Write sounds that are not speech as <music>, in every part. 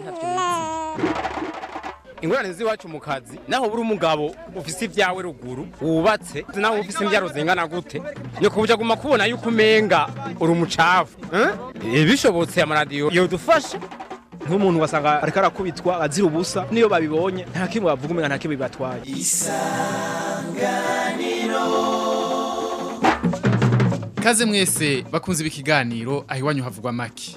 ntavyo nizi ingorane z'iwacu mu kazi naho buri umugabo ufise ibyawe ruguru wubatse naho ufise imbyaro zingana gute ni kubuja guma kubona yuko umenga uri umucafu eh? bishobotse amaradiyo yodufasha nk'umuntu wasanga ariko arakubitwa azira ubusa niyo babibonye nta kimwe bavuga umenga nta kimwe bibatwaye Kaze mwese bakunze ibi kiganiro aho iwanyu havugwa maki.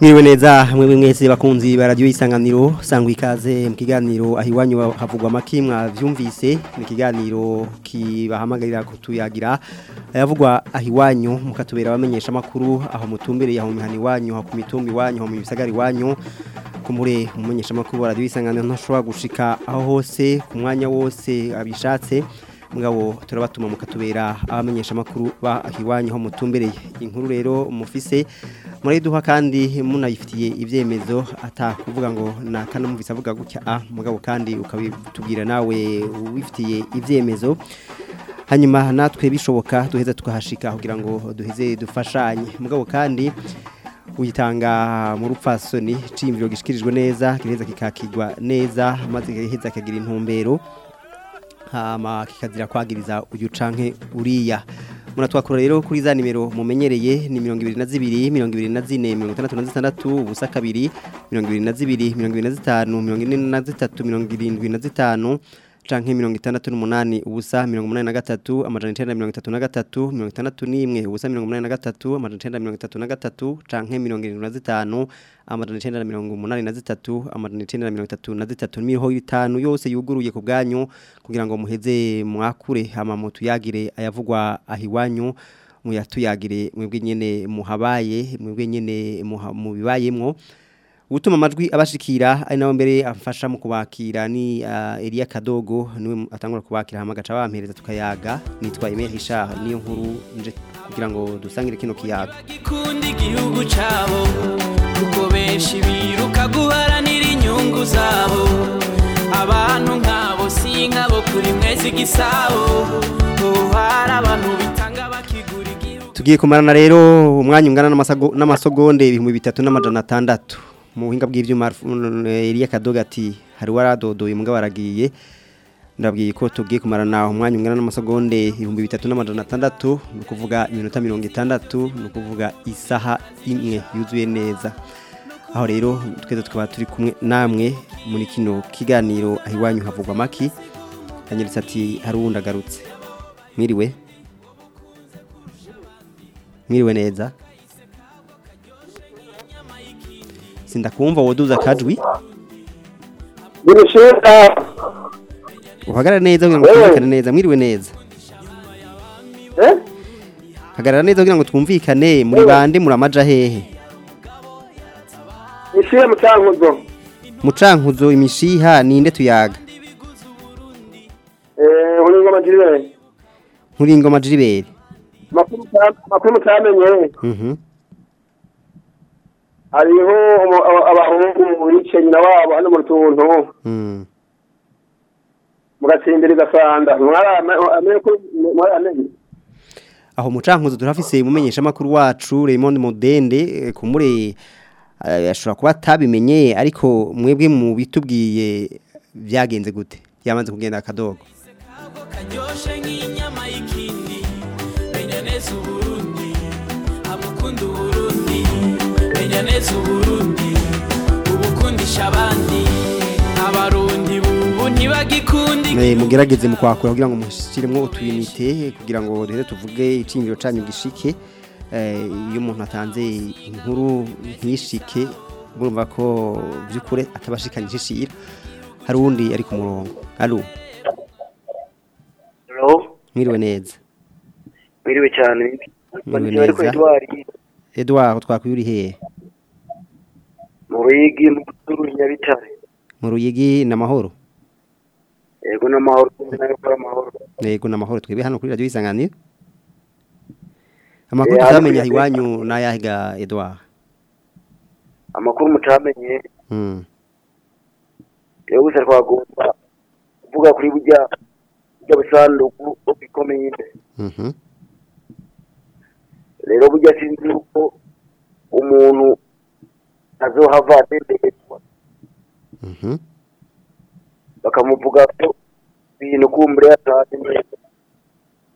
Mwiriwe neza mwebwe mwese bakunzi ba radio isanganiro sangwa ikaze mu kiganiro aho iwanyu havugwa make mwavyumvise ni kiganiro kibahamagarira kutuyagira. Ayavugwa aho iwanyu mukatubera abamenyesha makuru aho mutumbereye aho mihani iwanyu aho ku mitumba iwanyu aho mu bisagara iwanyu kumure umumenyesha makuru radio isanganiro ntashobora gushika aho hose ku mwanya wose abishatse. Mugabo turabatuma mukatubera abamenyesha makuru ba aho iwanyu aho mutumbereye inkuru rero mufise murayiduha kandi munayifitiye ibyemezo. Atakuvuga ngo nakana muvise avuga gutya. A mugabo kandi ukabitubwira nawe wifitiye ibyemezo. Hanyuma natwe bishoboka duheza tukahashika kugira ngo duheze dufashanye. Mugabo kandi uyitanga mu rupfasoni cimviro gishikirijwe neza kireza kikakigwa neza maze kiheza kagira intumbero. Hama kikazira kwagiriza uyu canke uriya. Munatwakura rero kuri za nimero mumenyereye ni 22 24 66 ubusa kabiri 22 25 43 canke 68 ubusa 83 amajana 933 61 ubusa 83 amajana 933 canke 75 amajana 983 amajana 933 miho itanu yose yuguruye ku bwanyu kugira ngo muheze mwakure hama mutuyagire ayavugwa ahiwanyu muyatuyagire mwebwe nyene muhabaye mwebwe nyene mubibayemwo. Utuma amajwi abashikira ari nawe mbere amfasha mu kubakira ni uh, Elia Kadogo ni we atangura kubakira hama gaca bampereza tukayaga nitwa Emile Richard niyo nkuru nje kugira ngo dusangire kino kiyaga. Gikundi igihugu cabo kuko benshi biruka guharanira inyungu zabo. Abantu nkabo si nkabo kuri mwezi gisabo hari abantu bitanga bakigura igihugu. Tugiye kumarana rero umwanya ungana n'amasogonde ibihumbi bitatu n'amajana atandatu. Mu buhinga bw'ibyuma Elia Kadoga ati hari waradodoye mugabo aragiye ndabwiye ko tugiye kumarana umwanya ungana n'amasegonde ibihumbi bitatu n'amajana atandatu ni ukuvuga iminota mirongo itandatu ni ukuvuga isaha imwe. Yuzuye neza. Aho rero twese tukaba turi kumwe namwe muri kino kiganiro aho iwanyu havugwa amaki. Hanyeretse ati hari uwundi agarutse. Mwiriwe? Mwiriwe neza? Sindakumva woduza kajwi Birishira. uhagarara neza kugira ngo twumvikane neza mwiriwe neza. Hagarara neza kugira ngo twumvikane muri bande muramaja hehe? Ishire mu cankuzo. mucankuzo imishiha ninde tuyaga? Eh, uri ngoma njire. nkuringo majiribere Makuru makuru mutamenye. mhm. Hariho abahungu bice nyina wabo hano mu tuntu. mm Mugatsindira gasanda. Mwara amenye ko mwara amenye. aho mucankuzo turafise umumenyesha makuru wacu Raymond Modende eh, kumure eh, ashobora kuba atabimenye ariko mwebwe mu bitubwiye byagenze gute byamaze kugenda akadogo neza uburundi ubukundisha abandi. Abarundi bubu ntibagikunda mugerageze mu kwakura kugira ngo mushiremwo utuyinite kugira ngo rero tuvuge icingiro canyu gishike. Eh, iyo umuntu atanze inkuru ntishike urumva ko by'ukuri atabashikanye ishishira hari uwundi ari ku murongo. Alo Hello, mwiriwe neza. Mwiriwe cyane. Mwiriwe neza. Edouard hehe mu Ruyigi mu Ruyigi Nyabitare. Muruyigi na mahoro Yego kwa amahoro. yego n'amahoro twebwe hano kuri radio isanganiro amakuru tamenye tutamenya yahiga iwanyu n'ayahiga Edouard Amakuru mutamenye mm. rero gusa twagomba kuvuga kuri burya burya busanduku okikomeye bikomeye mhm. Rero burya sinzi uko umuntu azohava adenderezwa mhm bakamuvuga ko ibintu kumbure yatazi neza.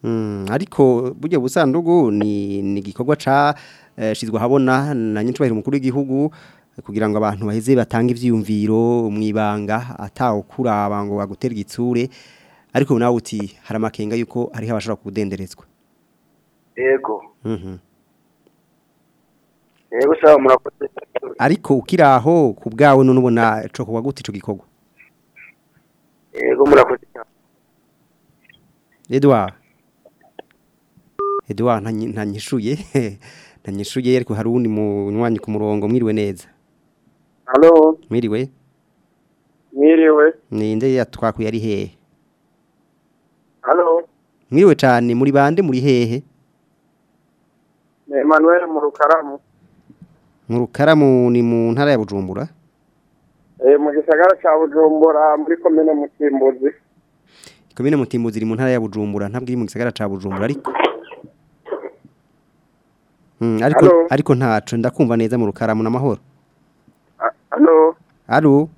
Mm, ariko burya busandugu ni igikorwa ca eh, shizwa habona na nyinshi umukuru w'igihugu kugira ngo abantu baheze batange ivyiyumviro mwibanga atawo kuraba ngo bagutera igitsure ariko nawe uti hari amakenga yuko hariho abashobora kudenderezwa Yego. Yego sawa murakoze. ariko ukiraho ku bwawe none ubona co kuba gute ico gikorwa? Yego murakoze. Edouard. Edouard ntanyi- ntanyishuye <laughs> ntanyishuye ariko hari uwundi munywanyi ku murongo mwiriwe neza. Halo? Mwiriwe? Mwiriwe. Ninde yatwakuye ari hehe? Halo? Mwiriwe cyane muri bande muri hehe? Emmanuel mu rukaramu mu rukaramu ni mu ntara ya bujumbura? Eh, mu gisagara cya bujumbura muri komine mutimbuzi. Komine mutimbuzi iri mu ntara ya bujumbura ntabwo iri mu gisagara ca bujumbura ariko? Mm, ariko ntaco ndakumva neza mu rukaramu n'amahoro Ah, halo? Alo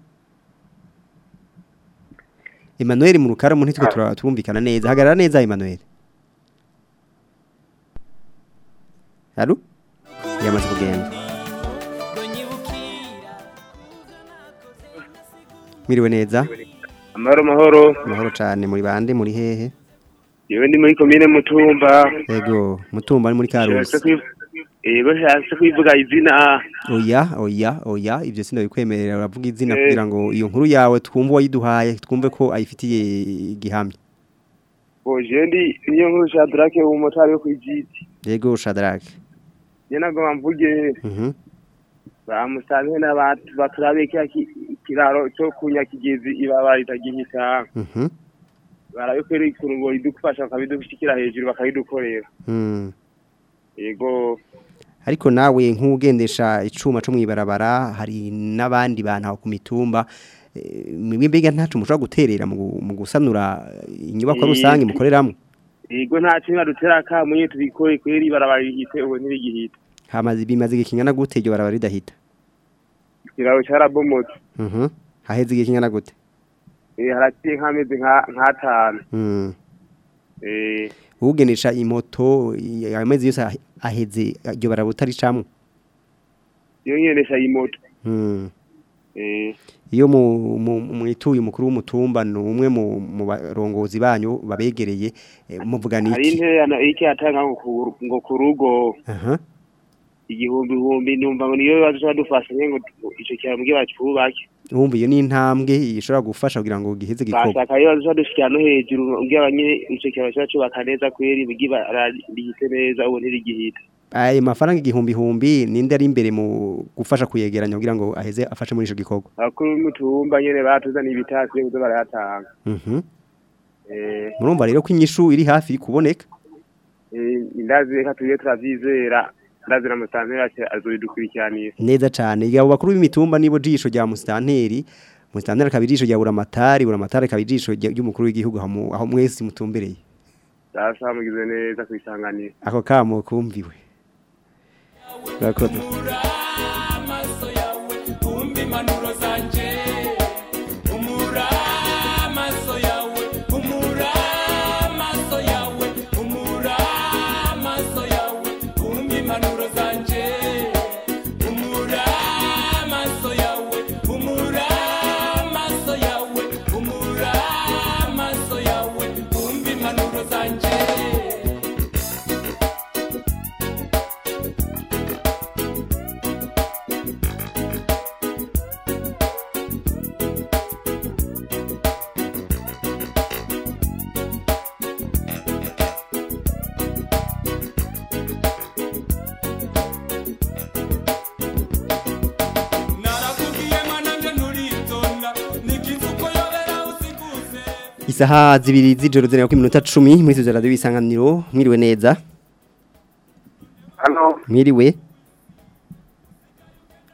Emmanuel mu rukaramu ntitwe tura- turumvikana neza. Hagarara neza Emmanuel. Alo Yamaze kugenda. Miriwe neza. Amahoro mahoro amahoro cyane muri bande muri hehe? Yewe ndi muri komine mutumba. Ego mutumba ni muri Karusi. Yego nshatse kwivuga izina. Oya oya oya ibyo sindabikwemerera uravuga izina Eh. kugira ngo iyo nkuru yawe twumve wayiduhaye twumve ko ayifitiye igihamya boje ndi niyo nkuru shadrake umumotari wo kwijiti Yego Shadrack. Je nagomba mvuge. Mhm. Bamusanze baturabe kya ki- kiraro cyo kunyakigezi ibaba ritagihita mhm barabe ko iri kurungo idufasha bakabidushikira hejuru bakabidukorera Mm. yego. Ariko nawe nk'ugendesha icuma cyo mwibarabara hari n'abandi bantu aho ku mitumba eh, mbega ntacu mushobora guterera mu gu- mu gusanura inyubako rusange mukoreramo? Yego nta kintu badutera kamunye tubikore kweri barabara rihite ubu ntirigihita bimaze igihe kingana gute iryo barabara ridahita? Ikiraro cyarabomotse mhm. Haheze igihe kingana gute? Eh, haraciye nk'amezi nka- nk'atanu mm. Eh, ugendesha imoto amezi yose ahe- aheze iryo barabara utaricamwo iyo ngendesha imoto mm. Eh, iyo mu- mwituye umukuru w'umutumba ni umwe mu barongozi banyu babegereye muvugana hari iki? intererano iki atanga ngo ku- rugo. Igihumbi ihumbi numva ngo niyo baza badufasha ngo icyo kiraro mbwe bacubake wumva iyo ni intambwe ishobora gufasha kugira ngo giheze gikorwa bashaka iyo baza badushikira no hejuru mbwe abanye icyo kiraro kiba cubaka neza kweri mbwe bararihite neza ubu ntirigihita ayo mafaranga igihumbi humbi ninde ari imbere mu gufasha kuyegeranya kugira ngo aheze afashe muri ico gikorwa abakuru b'umutumba nyene batuzaniye ibitasi byo kuza barayatanga mhm. Eh, murumva rero ko inyishu iri hafi kuboneka? Eh, ndazi reka tujye turavyizera ndazi na musantera azobidukurikiranira neza cyane yabo bakuru b'imitumba nibo jisho rya musitanteri musitanteri akaba ijisho rya buramatari. Buramatari akaba ijisho ry'umukuru w'igihugu aho mwese mutumbereye. Sasa mugize neza kwisanganira. Ako kamo kumviwe. Urakoze amaso yawe umva impanuro isaha zibiri z'ijoro zirindwi ku minota cumi muri izo radiyo y'isanganiro mwiriwe neza? Hano. Mwiriwe?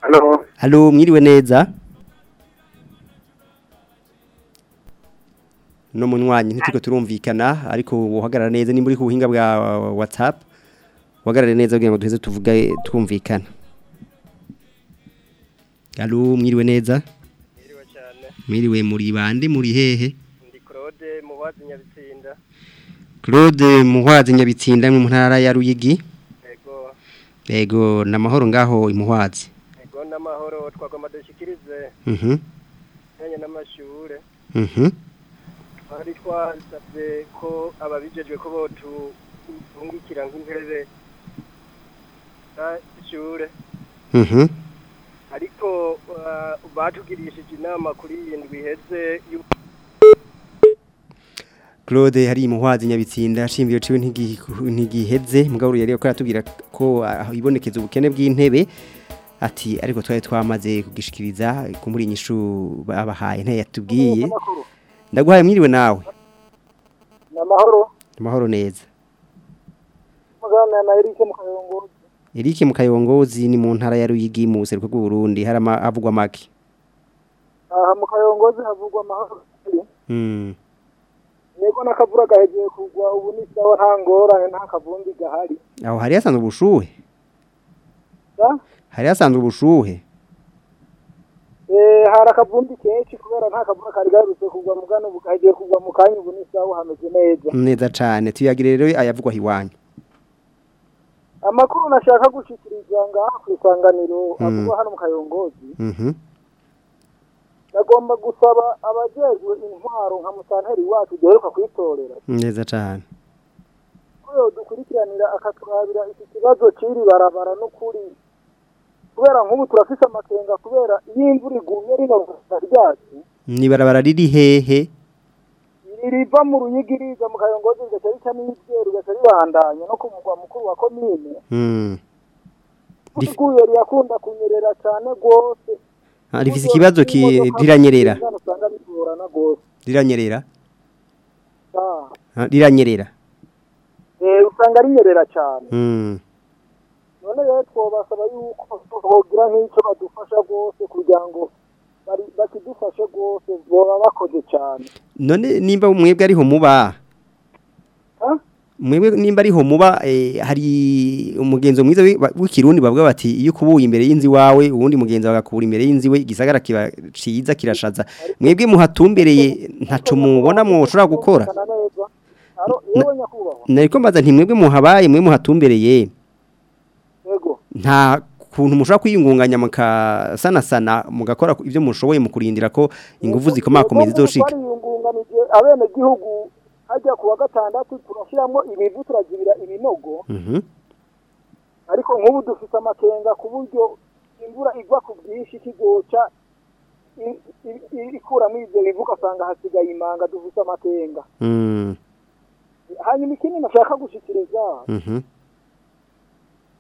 Hano halo mwiriwe neza? No munywanyi ntitiko turumvikana ariko uhagarara neza nimba uri ku buhinga bwa WhatsApp uhagarare neza kugira ngo duheze tuvuge twumvikana halo mwiriwe neza? Mwiriwe cyane. Mwiriwe muri bande muri hehe? Muhwazi Nyabitsinda. Claude Muhwazi Nyabitsinda mu ntara ya Ruyigi. Yego. Yego namahoro ngaho imuhwazi yego n'amahoro twagomba dushikirize mhm. Nyanye n'amashure. Mhm. Twari twasabye ko ababijejwe ko botungikira nk'intebe z'ishure. Mhm. Ariko uh, batugirishije inama kuri iyi ndwi iheze y'u- Claude hari imuhwazi nyabitsinda shimbiyo ciwe ntigi- ntigiheze mugabo yari ko yatubwira ko ah, ibonekeza ubukene bw'intebe. Ati ariko twari twamaze kugishikiriza kumuri inyishu babahaye ntaye yatubwiye? Ndaguhaye mwiriwe nawe. Ni amahoro. Amahoro neza. Mugana na Eric mu kayongo Eric Mukayongozi ni mu ntara ya Ruyigi mu buseruko bw'u Burundi hari ama- havugwa make? Aha mu kayongozi havugwa amahoro. Mm yego n'akavura gahegeye kugwa ubu ni sawa nta ngorane nta kavumbi gahari. Aho hari hasanzwe ubushuhe? Hari hasanzwe ubushuhe? Eh, hari akavumbi kenshi kubera nta kavura kari gaherutse kugwa mu gano ubu gahegeye kugwa mu kanya ubu ni sawa hameze neza. Neza cane. Tuyagire rero ayavugwa hiwanyu amakuru nashaka gushikiriza ngaha ku isanganiro Mm. avugwa hano mu kayongozi. Mhm. Nagomba gusaba abajejwe intwaro nka musanteri wacu duheruka kwitorera neza cane. Ko dukurikiranira akaturabira iki kibazo c'iri barabara n'ukuri kubera nk'ubu turafise amakenga kubera iyo imvura iguye rino rwanda ryacu ni barabara riri hehe? riva mu ruyigi riza mu kayongozi rigaca rica n'ibyeru rigaca ribandanya no ku mugwa mukuru wa komine. Mm Rif- iguye rirakunda kunyerera cyane rwose. Rifise ikibazo ki riranyerera riranyerera riranyerera eh, usanga rinyerera cyane none rero twobasaba yuko bogira nk'icyo badufasha rwose kugira ngo bakidufashe rwose boba bakoze cyane none nimba mwebwe ariho muba Ah? Mwebwe nimba ariho muba eh, hari umugenzo mwiza w'ikirundi bavuga bati iyo ukubuye imbere y'inzi wawe uwundi mugenzi bagakubura imbere y'inzi we. Igisagara kiba ciza kirashaza. Mwebwe muhatumbereye ntaco mubona mwoshobora gukora. Nariko mbaza nti mwebwe muhabaye mwe muhatumbereye? Nta kuntu mushobora kwiyungunganya mukasanasana mugakora ku- ibyo mushoboye mu kurindira ko ingufu zizoshika bariyungunganije abene gihugu hajya ku wa gatandatu turashyiramo ibivu turagirira ibinogo Mhm. ariko nk'ubu dufite amakenga ku buryo imvura igwa ku bwinshi kigoca i- i- i- ikuramo ibyo bivu ugasanga hasigaye imanga dufite amakenga Mm. hanyuma ikindi nashaka gushikiriza Mhm.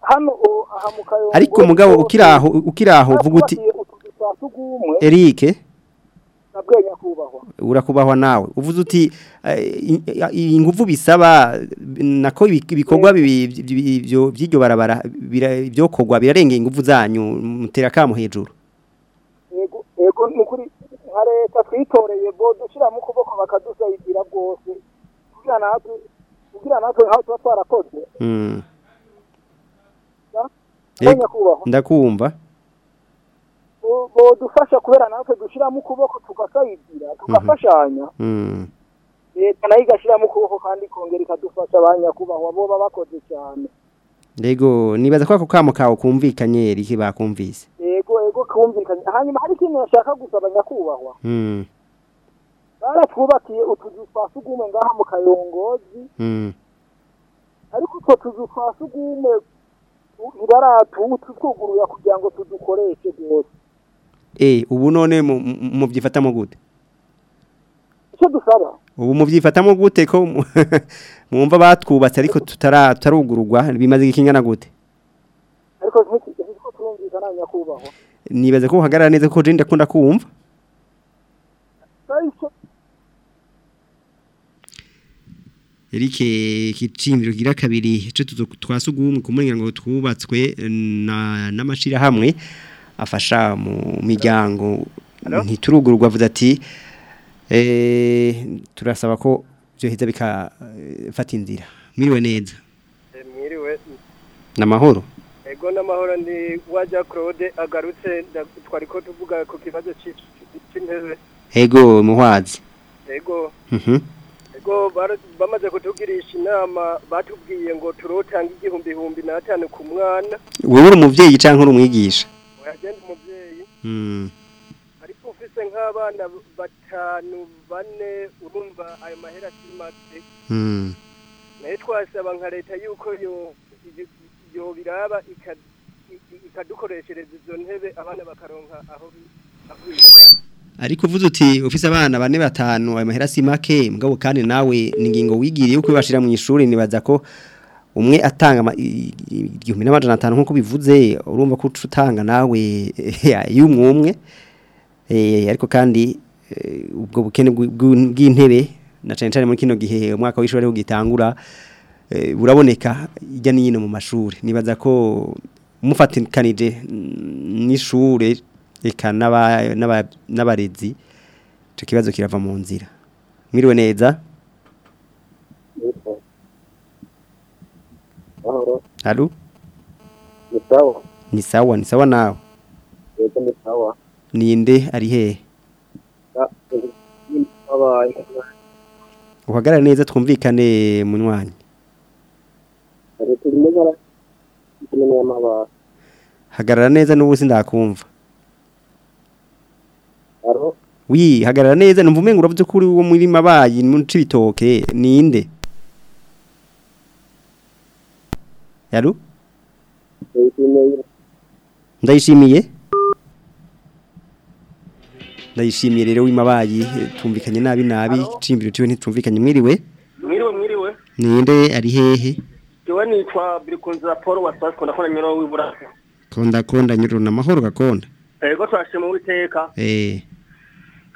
hano aha mu kayongo ariko mugabo ukiraho ukiraho uvuga uti twubakiye utuzu twa sugumwe Eric nabwo nyakubahwa urakubahwa nawe. Uvuze uti eh, i- i- ingufu bisaba nako ibi- ibikorwa byo by'iryo barabara byokorwa birarengeye ingufu zanyu mutera kamo hejuru. Yego ni ukuri nka leta twitoreye bo dushyiramo ukuboko bakadusayidira rwose kugira natwe nkaho tuba twarakoze Mm. nyakubahwa ndakumva. Bodufasha kubera natwe dushyiramo ukuboko tugasayidira tugafashanya Mm. leta na yo igashyiramo ukuboko kandi ikongera ikadufasha ba nyakubahwa boba bakoze cyane. Lego nibaza ko ako kamo kawe kumvikanye Eric bakumvise? Yego yego kumvikanye. Hanyuma hari ikintu nashaka gusaba nyakubahwa? Mm. baratwubakiye utuzu twa sugumwe ngaha mu kayongozi. Mm. ariko utwo tuzu twa sugumwe ntibaratutwugurura kugira ngo tudukoreshe rwose ubu none mu- mu- muvyifatamo gute? Icyo dusaba ubu muvyifatamo gute ko mu- <laughs> mwumva batwubatse ariko tutarugururwa bimaze ikingana gute? Ariko nibaze ko uhagarara neza ko je ndakunda kumva ariko Eric kicimbiro gira kabiri cyo twasugumwe kumuringa ngo twubatswe na namashira hamwe afasha mu miryango. Ntiturugurwa avuze ati eh turasaba ko byo heza bikafata inzira. Mwiriwe neza. Mwiriwe. Namahoro ego n'amahoro ndi wajya claude agarutse twari ko tuvuga ku kibazo cy'intebe ego muhwazi. Ego. Mhm. Ego bamaze kutugirisha inama batubwiye ngo turotanga igihumbi ihumbi n'atanu ku mwana. Wowe uri umuvyeyi canke uri umwigisha? Ariko ufise nk'abana batanu bane urumva ayo mahera si make. Mm na yo twasaba nka leta yuko yo yo biraba ikadukoreshereza izo ntebe abana bakaronka aho bicara. Ariko uvuze uti ufise abana bane batanu ayo mahera si make. Mugabo kandi nawe ni ingingo wigiriye uko bashira mu ishuri nibaza ko umwe atanga igihumbi n'amajana atanu nk'uko bivuze urumva ko utanga nawe <laughs> y'umwumwe ariko kandi ubwo bukene bw'intebe na cyane cyane muri kino gihe umwaka w'ishuri ariho gitangura buraboneka ijya n'ino mu mashuri. Nibaza ko umufatikanije n'ishure eka n'abarezi icyo kibazo kirava mu nzira. Mwiriwe neza. Halo ni sawa ni sawa ni sawa nawe yego ni sawa ninde ari hehe uhagarara neza twumvikane munywanyi hagarara neza n'ubu sindakumva aro wi hagarara neza numva umenga uravuze ko uri wo muri mabayi mu cibitoke ninde yaro ndayishimiye ndayishimiye rero w'imabayi tumvikanye nabi nabi cimbiro ciwe ntitumvikanye mwiriwe? Mwiriwe mwiriwe. Ninde ari hehe? Jewe nitwa birikunzira paul wasasi konda kona nyoro w'iburasa konda konda nyoro na mahoro gakonda ego twashima uwiteka. Eh.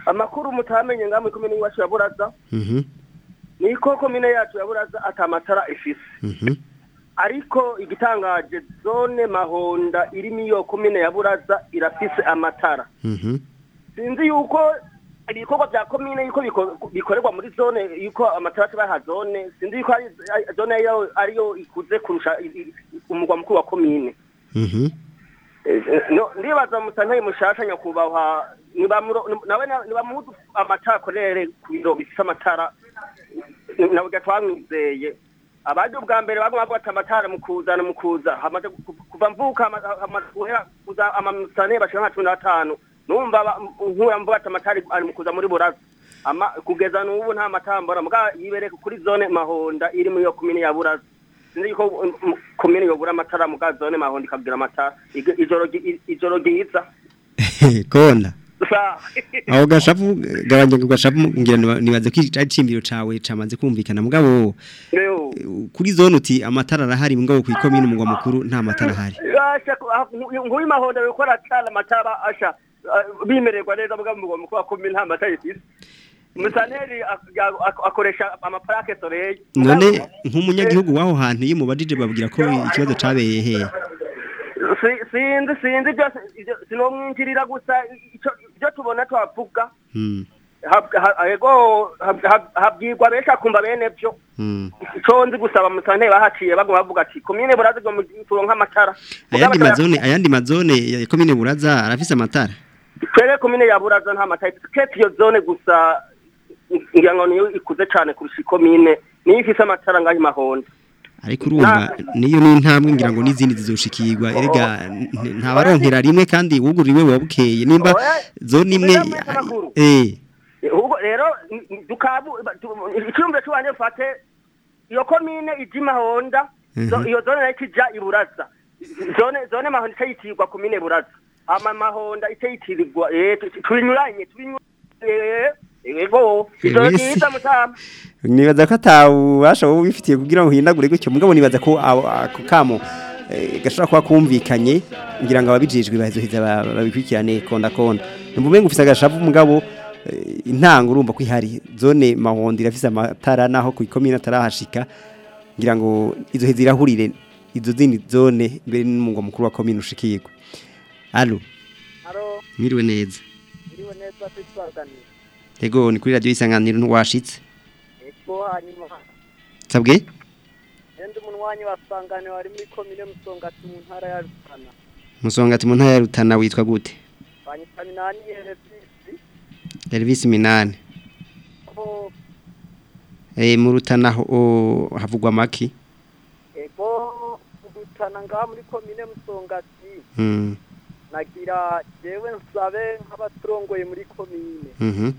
Amakuru mutamenye ngamwe komine iwacu ya buraza. Mhm. Niko komine yacu ya buraza atamatara ifise. Mhm. Ariko igitangaje zone mahonda iri niyo komine ya buraza irafise amatara. Mhm. Sinzi yuko ibikorwa bya komine yuko biko- bikorerwa muri zone yuko amatara tubaha zone. Sinzi yuko zone ariyo ikuze kurusha umugwa mukuru wa komine mhm. Eh, eh, ndibaza musantaye mushasha nyakubahwa nawe na- nibamudu amatara akorere ku biro bifise amatara nabwo twamwizeye abaje ubwa mbere bamwe bavuga ati amatara mu kuzana mu kuza kuva mvuka kuza amamusane bashika nka cumi n'atanu. Numva nk'uya mvuga amatara ari mu kuza muri buraza. Kugeza n'ubu nta matara mbona muga yibereka kuri zone mahonda iri muri iyo komine ya buraza. Sinzi um, komine yobura amatara muga zone mahonda ikagira amatara ijoro ryiza konda Sa- aho gashapu gabanya gashapu ngira niba- nibaze ko ari cimbiro cawe camaze kumvikana. Mugabo kuri zone uti amatara arahari mugabo ku ikomine umugwa mukuru nta matara ahari. Nk'uyu mahonda bikora cyane amatara asha. Ah, bimererwa neza muga mu mukuru wa komine nta matara ifise. Musaneri ak- ak- akoresha amaparake soleil none nk'umunyagihugu w'aho hantu iyo mubajije babwira ko ikibazo cabeye hehe sinzi sinzi byose sinomwinjirira gusa ibyo tubona twavuga Hmm, habwirwa benshi akumva bene byo. Hmm. ico nzi gusaba musaneri bahaciye baguma bavuga ati komine burazi ngo turonka amatara. Ayandi mazone ayandi mazone ya komine buraza arafise amatara. Twere komine ya buraza nta matara. Kete iyo zone gusa ngira ngo niyo ikuze cyane kurusha ikomine niyo ifise amatara ngaho imahonda ariko urumva niyo ni intambwe ngira ngo n'izindi zizoshikirwa. Erega ntabaronkera rimwe kandi wuguriwe wabukeye. Nimba zone imwe eh. Ubwo rero dukabu icyumviro cy'uwanjye mfate iyo komine ija imahonda zo- Mhm. iyo zone na yo ikija iburaza zone zone mahonda ica yitirirwa komine buraza. Ama mahonda ica yitirirwa eh tu- tu- tubinyuranye tubinyuranye. Ego ijoro Wese. ryiza mutama nibaza ko atawubasha wowe wifitiye kugira ngo uhindagure gutyo. Mugabo nibaza ko ako kamo eh, gashobora kuba kumvikanye ngira ngo ababijejwe bazoheza ba- babikurikirane konda konda. Numva umenga ufise agashavu mugabo eh, intango urumva ko ihari. Zone mahondo irafise amatara naho ku ikomine atarahashika. Ngira ngo izo zirahurire izo zindi zone mbere n'umugwa mukuru wa komine ushikirwa Haro, mwiriwe neza. Iriwe neza twisanganira. Ego ni kuri radio isanganiro ntiwashitse Eko hanyuma sabwe ende umunwanyi wasangane wari muri komine Musongati mu ntara ya Rutana. musongati mu ntara ya Rutana witwa gute? Banyitani nani Elvis Elvis Minani ko eh mu Rutana ho havugwa maki? Ego Rutana ngaha muri komine Musongati mm nagira jewe nsabe nk'abaturongoye muri komine. mhm.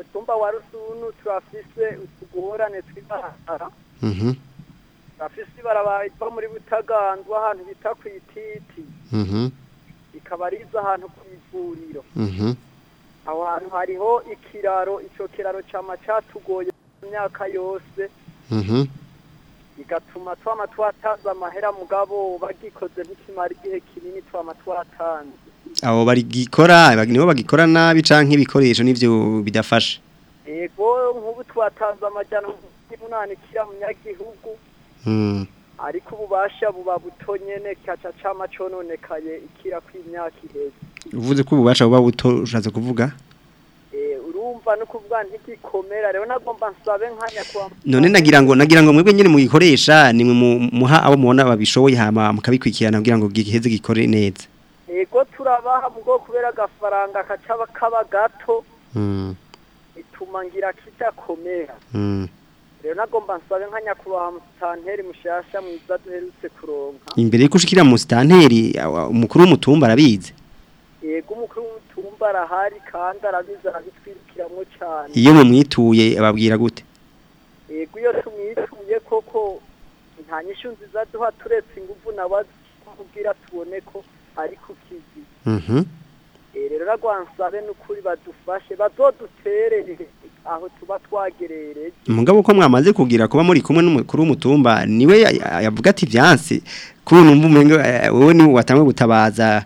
Mutumba wa Rusunu turafise utugorane tw'ibahara. mhm Turafise ibarabara iva muri Butaganzwa ahantu bita kwititi. mhm Ikaba riza ahantu kw'ivuriro. mhm aho hantu hariho ikiraro icyo kiraro cyama cyatugoye imyaka yose mhm bigatuma twama twatanze amahera mugabo bagikoze ntikimara igihe kinini twama twatanze abo barigikora nibo bagikora nabi canke ibikoresho nivyo bidafasha yego nk'ubu twatanze amajyana umunani kira munyagihugu mm ariko ububasha buba buto nyene kaca cama cononekaye ikira kw'imyaka iheze. Uvuze ko ububasha buba buto ushatse kuvuga? Eh, urumva no kuvuga ntigikomera. Rero nagomba nsabe nkanya kwa none nagira ngo nagira ngo mwebwe nyene muyikoresha nimwe mu- muha abo mubona babishoboye hama mukabikwikirana kugira ngo giheze gikore neza. Ego turabaha mugo kubera agafaranga kacaba kaba gato mm ituma ngira kidakomera mm rero nagomba nsabe nka nyakubahwa musitanteri mushasha mwiza duherutse kuronka. Imbere yuko ushikira mu stanteri awa- umukuru w'umutumba arabizi? Yego umukuru w'umutumba arahari kandi arabizi arabitwirukiramwo cane iyo mumwituye ababwira gute? Yego iyo tumwituye koko nta nyishu nziza duha turetse inguvu nawe kugira tubone ko ari ku kizi. Mhm. Eh, rero nagwansabe n'ukuri badufashe bazoduterere aho tuba twagerereye. Mugabo ko mwamaze kugira kuba muri kumwe n'umukuru w'umutumba ni we ya- ya- yavuga ati vyanse kuri numva umengo eh, wowe ni watangwe gutabaza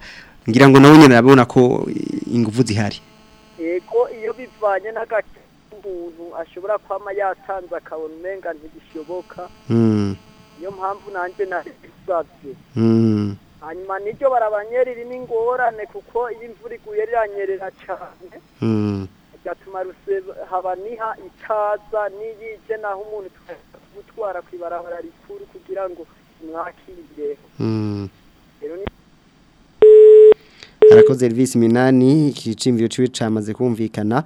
ngira ngo nawe nyene arabona ko ingufu zihari. Yego iyo bivanye n'agace umuntu ashobora kwama yatanze akabona umenga ntigishoboka. Mm. Niyo mpamvu nanjye nabisabye mm. Hanyuma niryo barabanyerera n'ingorane kuko iyo imvura iguye riranyerera cyane. Mm bigatuma haba niha itaza n'iyije naho umuntu gutwara ku ibarabara rikuru kugira ngo mwakirireho mm ni arakoze Elvis Minani ikicimviro ciwe camaze kumvikana.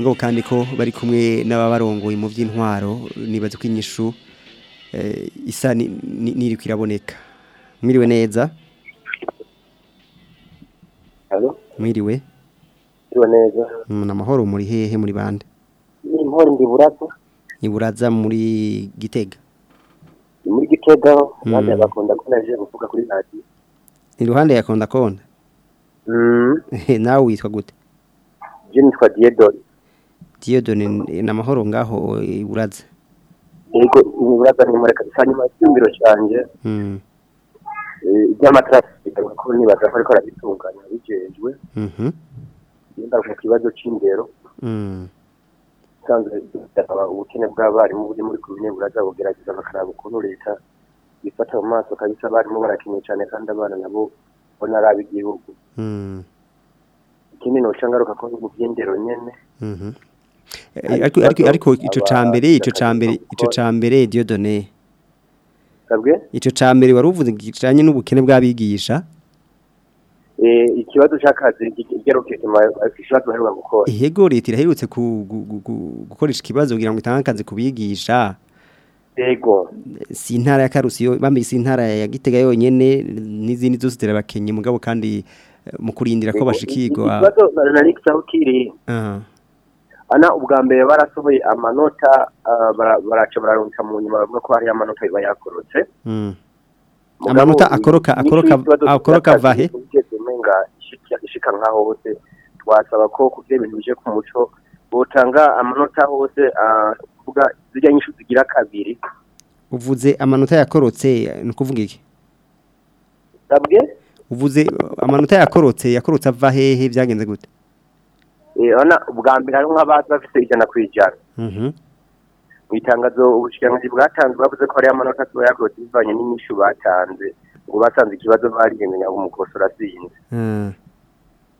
Ngo kandi ko bari kumwe n'ababarongoye mu by'intwaro nibaze ko inyishu eh, isa ni- ni- niri kwiraboneka mwiriwe neza mwiriwe iriwe neza. Mm, amahoro muri hehe muri bande Ni impori ndi burato, iburaza muri gitega ni muri Gitega, Mm. kandi bagakunda ko naje kuvuga kuri radio. iruhande ya konda konda Mm. nawe witwa gute Je nitwa Diedon. Diodone ni amahoro ngaho iburaza Yego, ni burato ni mureka cyanyuma cy'imbiro cyanje. mm Eh, iby'amatara bigaruka ko nibaza ko ariko arabitunganya bijejwe. mhm Yenda ku kibazo c'indero. mm Sanzwe dusaba ubukene bw'abarimu buri muri komine buraza bugerageza bakaraba ukuntu leta ifata mu maso kabisa abarimu barakeneye cyane kandi abana nabo bona ari ab'igihugu. mm Ikindi noca ngaruka ko mu by'indero nyene. mhm Eh, ariko ariko ico cambere ico cambere ico cambere Diodone Sabwe? ico cambere wari uvuze gicanye n'ubukene bw'abigisha Eh, ikibazo c'akazi kigeruke kima ikibazo baheruka gukora. ihego leta iraherutse ku- gu- gu- gu- gukoresha ikibazo kugira ngo itange akazi kubigisha Yego. si intara ya Karusi yo bambi si intara ya Gitega yonyene n'izindi zose zirabakenye mugabo kandi eh, mu kurindira ko bashikirwa Ikibazo nari cyaho kiri. aha Ana ubwa mbere barasohoye amanota ah, bara- baraca bararunka mu nyuma bavuga ko hari amanota bayakorotse. mm Mugabo, amanota akoroka akoroka akoroka vahe? ishika- nkaho hose. Twasaba ko kugira ibintu bije ku muco botanga amanota hose ah, kuvuga zijya nyinshi zigira kabiri. Uvuze amanota yakorotse ni ukuvuga iki? Uvuze amanota yakorotse yakorotse ava hehe byagenze gute? Ubwa mbere hariho nk'abaza bafite ijana ku ijana Mhm. mu itangazo ubushikiranganji bwatanze bavuze ko hariyo amanota atoya yakorotse bivanye n'inyishu batanze ngo basanze ikibazo bariyemenya umukosora asinze Mm.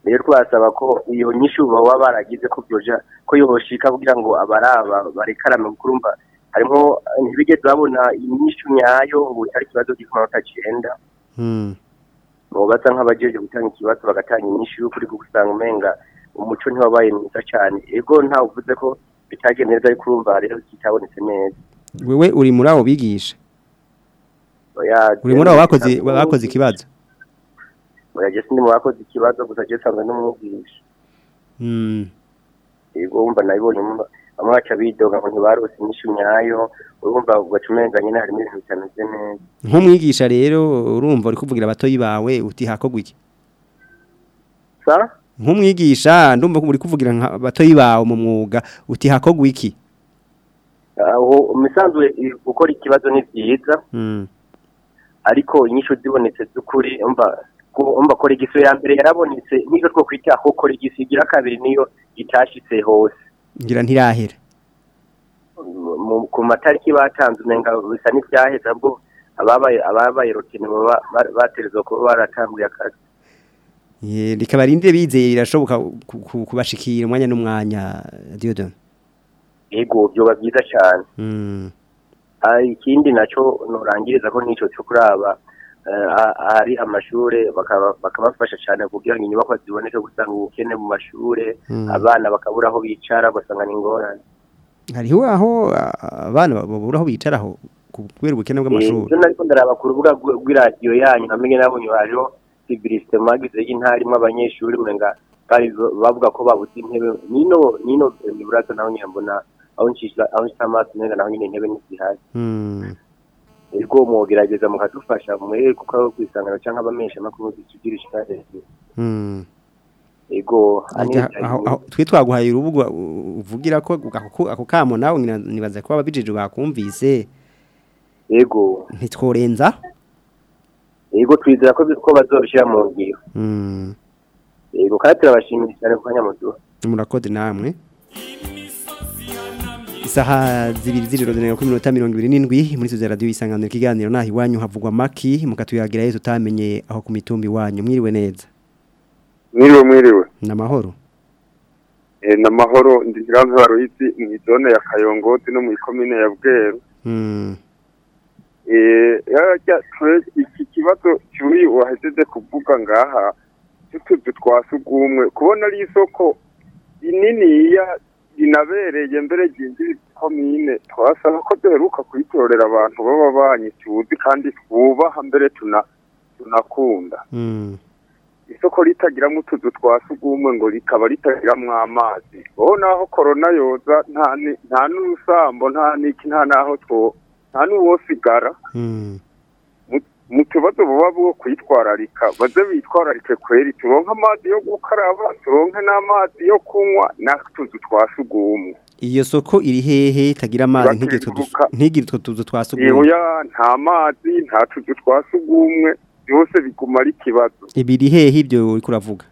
rero twasaba ko iyo nyishu baba baragize ko byoja ko yoshika kugira ngo abaraba barekarame kurumva harimo ntibigeze babona inyishu nyayo ngo itari ikibazo cy'amanota cyenda Mm. ngo basa nk'abajeje gutanga ikibazo bagatanga inyishu y'ukuri kuko usanga umenga umuco ntiwabaye mwiza cyane. Ego ntawe uvuze ko bitagenze neza ariko urumva rero kitabonetse neza. Wewe uri muri abo bigisha? Uri muri abo bakoze bakoze ikibazo? Je sindi mu bakoze ikibazo gusa je sanzwe n'umwigisha Mm. ego wumva nabibonye bamwe baca bidoga ngo ntibarose inyishu nyayo urumva ugaca umenga nyine harimo ibintu bitameze neza. Nk'umwigisha rero urumva uri kuvugira abatoyi bawe uti hakogwa iki sa? Nk'umwigisha ndumva ko uri kuvugira nka abatoyi bawe mu mwuga uti hakogwa iki aho misanzwe gukora ikibazo ni byiza Mm. ariko inyishu zibonetse z'ukuri umva ko umva kora igiso ya mbere yarabonetse niyo two kwita ko kora igiso igira kabiri niyo itashitse hose ngira ntirahera ku matariki batanze umenga bisa n'ibyaheze ahubwo ababaye ababaye rutine baba ba- baterezwa kuba baratanguye akazi Ye, rikaba rinde bizeye birashoboka ku- ku- kubashikira umwanya n'umwanya Diodon yego byoba byiza cyane Mm. Ah, ikindi na cyo nurangiriza ko nico cyo kuraba eh, hari amashure bakaba- bakabafasha cyane kugira ngo inyubako ziboneke gusanga ubukene mu mashure Mm. abana bakabura aho bicara ugasanga ni ingorane hariho aho abana babura aho bicaraho ku- kubera ubukene bw'amashuri ibyo nariko ndaraba ku rubuga rw- rw'iradiyo yanyu namenye nabonye hariho civilisite magize y'intarimo abanyeshuri umenga bari bavuga ko babuze intebe. Nino nino buraza naho nyine mbona aho nshishira aho nshira amaso umenga naho nyine intebe ntizihari. Mm. ego mugerageza mukadufasha mwe kuko aho kwisangana cyangwa abamenyesha makuru zisugira ishika hejuru Mm. ego twe twaguhaye urubuga uvugira ko ako- kamo nawe nibaza ko ababijije bakumvise. Ego ntitworenza. Ego twizera ko ko bazoshya mu ngiro Mm. ego kandi turabashimira cyane ku kanyamuduha murakoze namwe. Isaha zibiri z'ijoro zinenga kuri minota mirongo ibiri n'indwi muri studio ya radiyo isanganiro ikiganiro naho iwanyu havugwa maki mukatuyagira yesu utamenye aho ku mitumba iwanyu. Mwiriwe neza. Mwiriwe mwiriwe. Ni amahoro Eh, ni amahoro ndi mu zone ya kayongoti no mu ikomine ya bweru. Mm. Eh, yarajya twe iki kibazo cy'uyu wahejeje kuvuga ngaha cy'utuzu twa sugumwe. Kubona ari isoko rininiya rinabereye mbere ryinjira ikomine twasaba ko duheruka kuyitorera abantu baba banyi tuzi kandi twubaha mbere tuna tunakunda. Mm. isoko ritagiramo utuzu twa sugumwe ngo rikaba ritagiramo amazi. Wowe naho korona yoza nta n'urusambo nta n'iki nta n'aho two nta n'uwosigara Mm. Mu- tubazo buba bwo kwitwararika baze bitwararike kweri turonke amazi yo gukaraba turonke n'amazi yo kunywa n'utuzu twa sugumwe. Iyo soko iri hehe itagira amazi? Ntigire utwo tuzu twa sugumwe? Nta mazi nta tuzu twa sugumwe byose biguma ari ikibazo. Ibiri hehe ibyo uri kuravuga?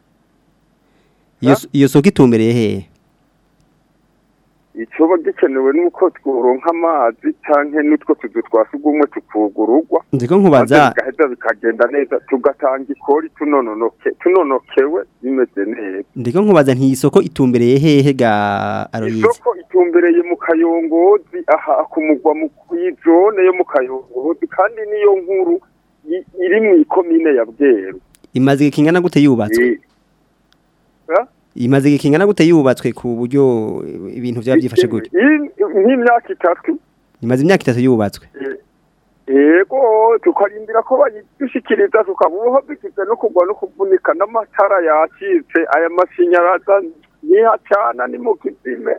Iyo soko itumbereye hehe? Icyoba gikenewe nuko tworonka amazi canke n'utwo tuzu twa sugumwe tukugururwa nziko nkubaza maze bigaheza bikagenda neza tugatanga ikori tunononoke tunonokewe bimeze neza. Ndiko nkubaza nti isoko itumbereye hehe ga Aloyize isoko itumbereye mu kayongozi aha ku mugwa mu kw'izone yo mu kayongozi kandi niyo nkuru iri mu ikomine ya bweru. Imaze kingana gute yubatswe? Imaze igihe kingana gute yubatswe ku buryo ibintu byaba byifashe gute? Nk'imyaka itatu. Imaze imyaka itatu yubatswe? Yego tukarindira ko bayidushikiriza tukabuha bigize no kugwa no kuvunika n'amatara yacitse aya mashanyaraza ntiyacana ni mu kizime.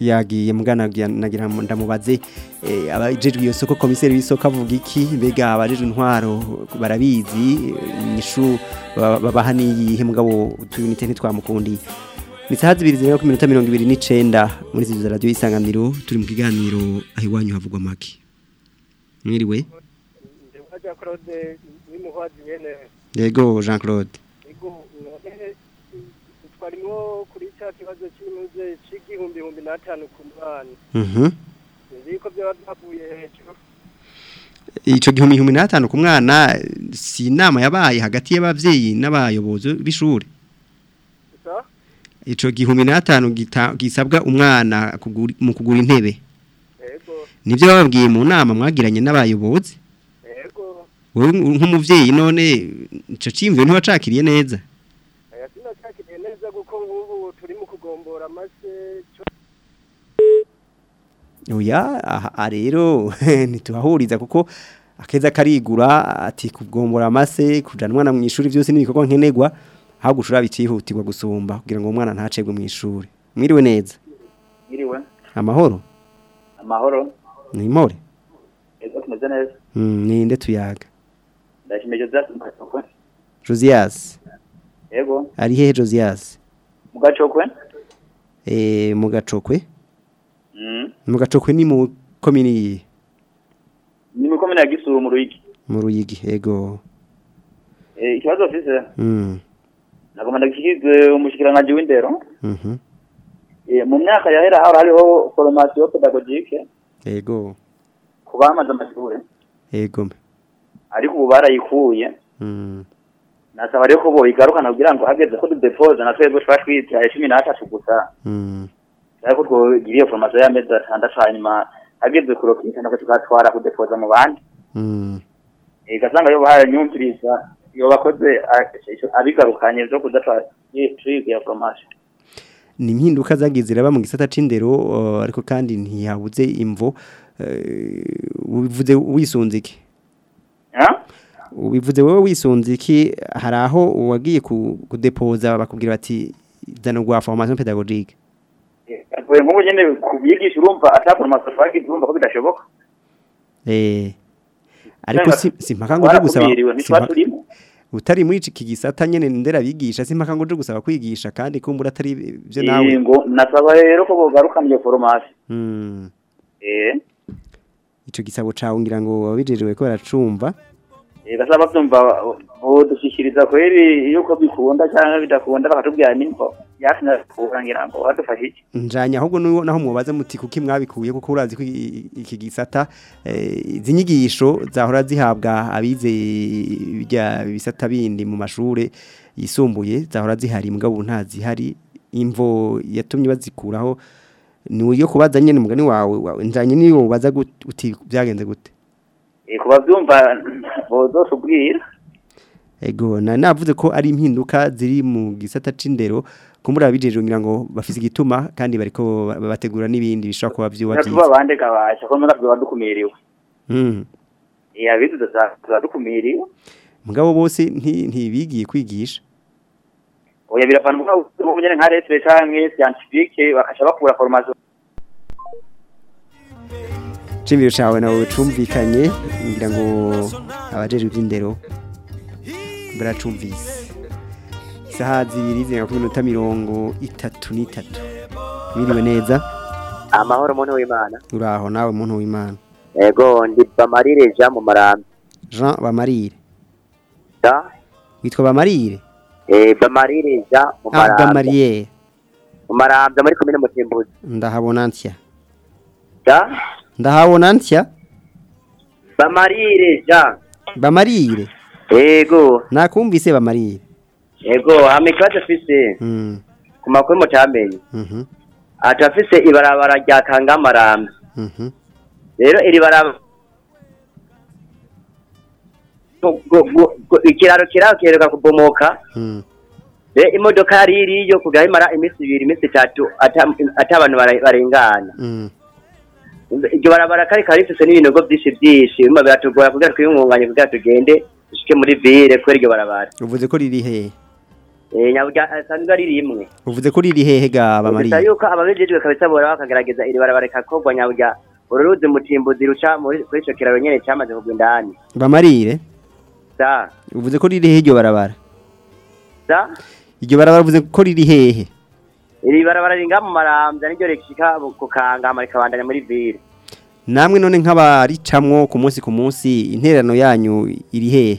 Yagiye mugana nagira ngo ndamubaze eh, abajejwe iyo soko komiseri w'isoko avuga iki? Mbega abajejwe intwaro barabizi inyishu baba- babaha niyihe? Mugabo tuyunite ntitwamukundi. Ni saha zibiri zirenga ku minota mirongo ibiri n'icenda. Muri izi radiyo y'isanganiro turi mu kiganiro aho iwanyu havugwa make mwiriwe? Yego jean claude. Nko kuri cya kibazo cy'imuze cy'igihumbi ihumbi n'atanu ku mwana Mhm. sinzi ko byaba byavuye hejuru Ico gihumbi ihumbi n'atanu ku mwana si inama yabaye hagati y'abavyeyi n'abayobozi b'ishure. gusa Ico gihumbi n'atanu gisabwa umwana mu kugura intebe. Nivyo bababwiye mu nama mwagiranye n'abayobozi. Wowe nk'umuvyeyi none ico cimviro ntiwacakiriye neza. aya sinacakiriye neza kuko nk'ubu turi mu cyo Oya aha rero <laughs> ntitubahuriza kuko akeza karigura ati kugombora amase kujana umwana mu ishuri byose n'ibikorwa nkenerwa aho gushura bicihutirwa gusumba kugira ngo umwana ntacebwe mu ishuri. Mwiriwe neza? Iriwe, amahoro? Amahoro, ni impore? Ego tumeze neza. mm, ninde tuyaga? Mugacokwe. Josias Ego, ari hehe Josias? Mugacokwe. Eh mu gacokwe Mm. mu gacokwe ni mu komini yihe? Ni mu komine ya Gisuru mu Ruyigi. mu ruyigi ego Eh, ikibazo mfise, mm nagomba ndagishikirize umushikiranganji w'indero. mhm Eh, mu myaka yahera aho hariho formation pédagogique ego ku bamaze amashuri, ego ariko ubu barayikuye. Nasaba rero ko boyigarukana kugira ngo hageze ko dudepose na twebwe twa twitira cumi n'atatu gusa. mm ariko twogira iyo formation y'amezi atandatu hanyuma hageze kurokita nako tugatwara kudepoza mu bandi. igasanga yo baranyumviriza iyo bakoze abigarukanye byo kudatwara twiga ya formation ni impinduka zagiye ziraba mu gisata c'indero ariko kandi ntiyabuze imvo. Uh, ubivuze wisunze iki? Ubivuze wowe wisunze iki? Hari aho wagiye ku- kudepoza bakubwira bati zana gwa formation pédagogique. Avuye nk'ubu nyene kubigisha urumva ata formation twagize urumva ko bidashoboka. Eh. Ariko si simpaka ngo uje gusaba utari muri iki gisata nyene ndera bigisha simpaka ngo uje gusaba kwigisha kandi kumbura atari byo nawe. Eh, ngo nasaba rero ko bogarukana iyo formation. Mm. eh. Ico gisabo cawe ngira ngo wabijejewe ko baracumva. Gasaba bavyumva bodushikiriza kweri yuko bikunda cyangwa bidakunda bakatubwira nimba yakina kurangira ngo badufashe iki njanye ahubwo naho mubaza muti kuki mwabikuye kuko urazi ko iki gisata eh, izi nyigisho zahora zihabwa abize bya bisata bindi mu mashure yisumbuye zahora zihari mugabo ubu ntazihari imvo yatumye bazikuraho ni uyo kubaza nyene mugani wawe njanye niyo ubaza uti byagenze gute? Eh kuba byumva bozotubwira ego na navuze ko ari impinduka ziri mu gisata c'indero kumbura abijeje ngira ngo bafise igituma kandi bariko ba- bategura n'ibindi bishobora kuba vyuba natuba byiza bande kabasha ko natwe badukumiriwe mm. eh abiduza zadukumiriwe mugabo bose nti- ntibigiye kwigisha. Oya biravana mu bwo nyene nka retre canke scientifique bakasha bakura formation. Cimiro cawe nawe cumvikanye ngira ngo abajeje iby'indero baracumvise isaha zibiri zirindwi ku minota mirongo itatu n'itatu. Mwiriwe neza? Amahoro muntu w'imana. Uraho nawe muntu w'imana. Ego ndi bamarire jean mu marambi. Jean bamarire. Da? Witwa bamarire? Eh bamarire jean mu ah marambi. Bamariyeri mu marambi muri komine mutimbuzi. Ndahabona ntya. Da? Ndahabona ntya? Bamarire jean. Bamarire? Ego nakumvise bamarire. Ego hama ikibazo afise. Mm ku makuru mutamenye mhm. Ati afise ibarabara rya kangamarambi mhm. Rero iri barabara ikiraro kiraho kiheruka kubomoka. Mm rero imodoka yari iriyo kugira imara iminsi ibiri iminsi itatu ata ata abantu bara- barengana. Mm iryo barabara kari kari rifise n'ibinogo byinshi byinshi. Bimwe biratugora kugira twiyungunganye kugira tugende dushike muri ville kubera iryo barabara. Uvuze ko riri hehe? Eh nyaburya asanzwe ari rimwe uvuze ko riri hehe ga gusa bamarire yuko ababijejwe kabisa bora bakagerageza iri barabara rikakorwa nyaburya ururuzi mutimbuzi ruca kuri ico kiraro nyene cyamaze kugwa indani. Bamarire sa. Uvuze ko riri hehe iryo barabara? Sa? Iryo barabara uvuze ko riri hehe? Iri barabara ringa mu marambya niryo rishika ku kangama rikabandanya muri ville namwe none nk'abaricamwo ku munsi ku munsi intererano yanyu iri hehe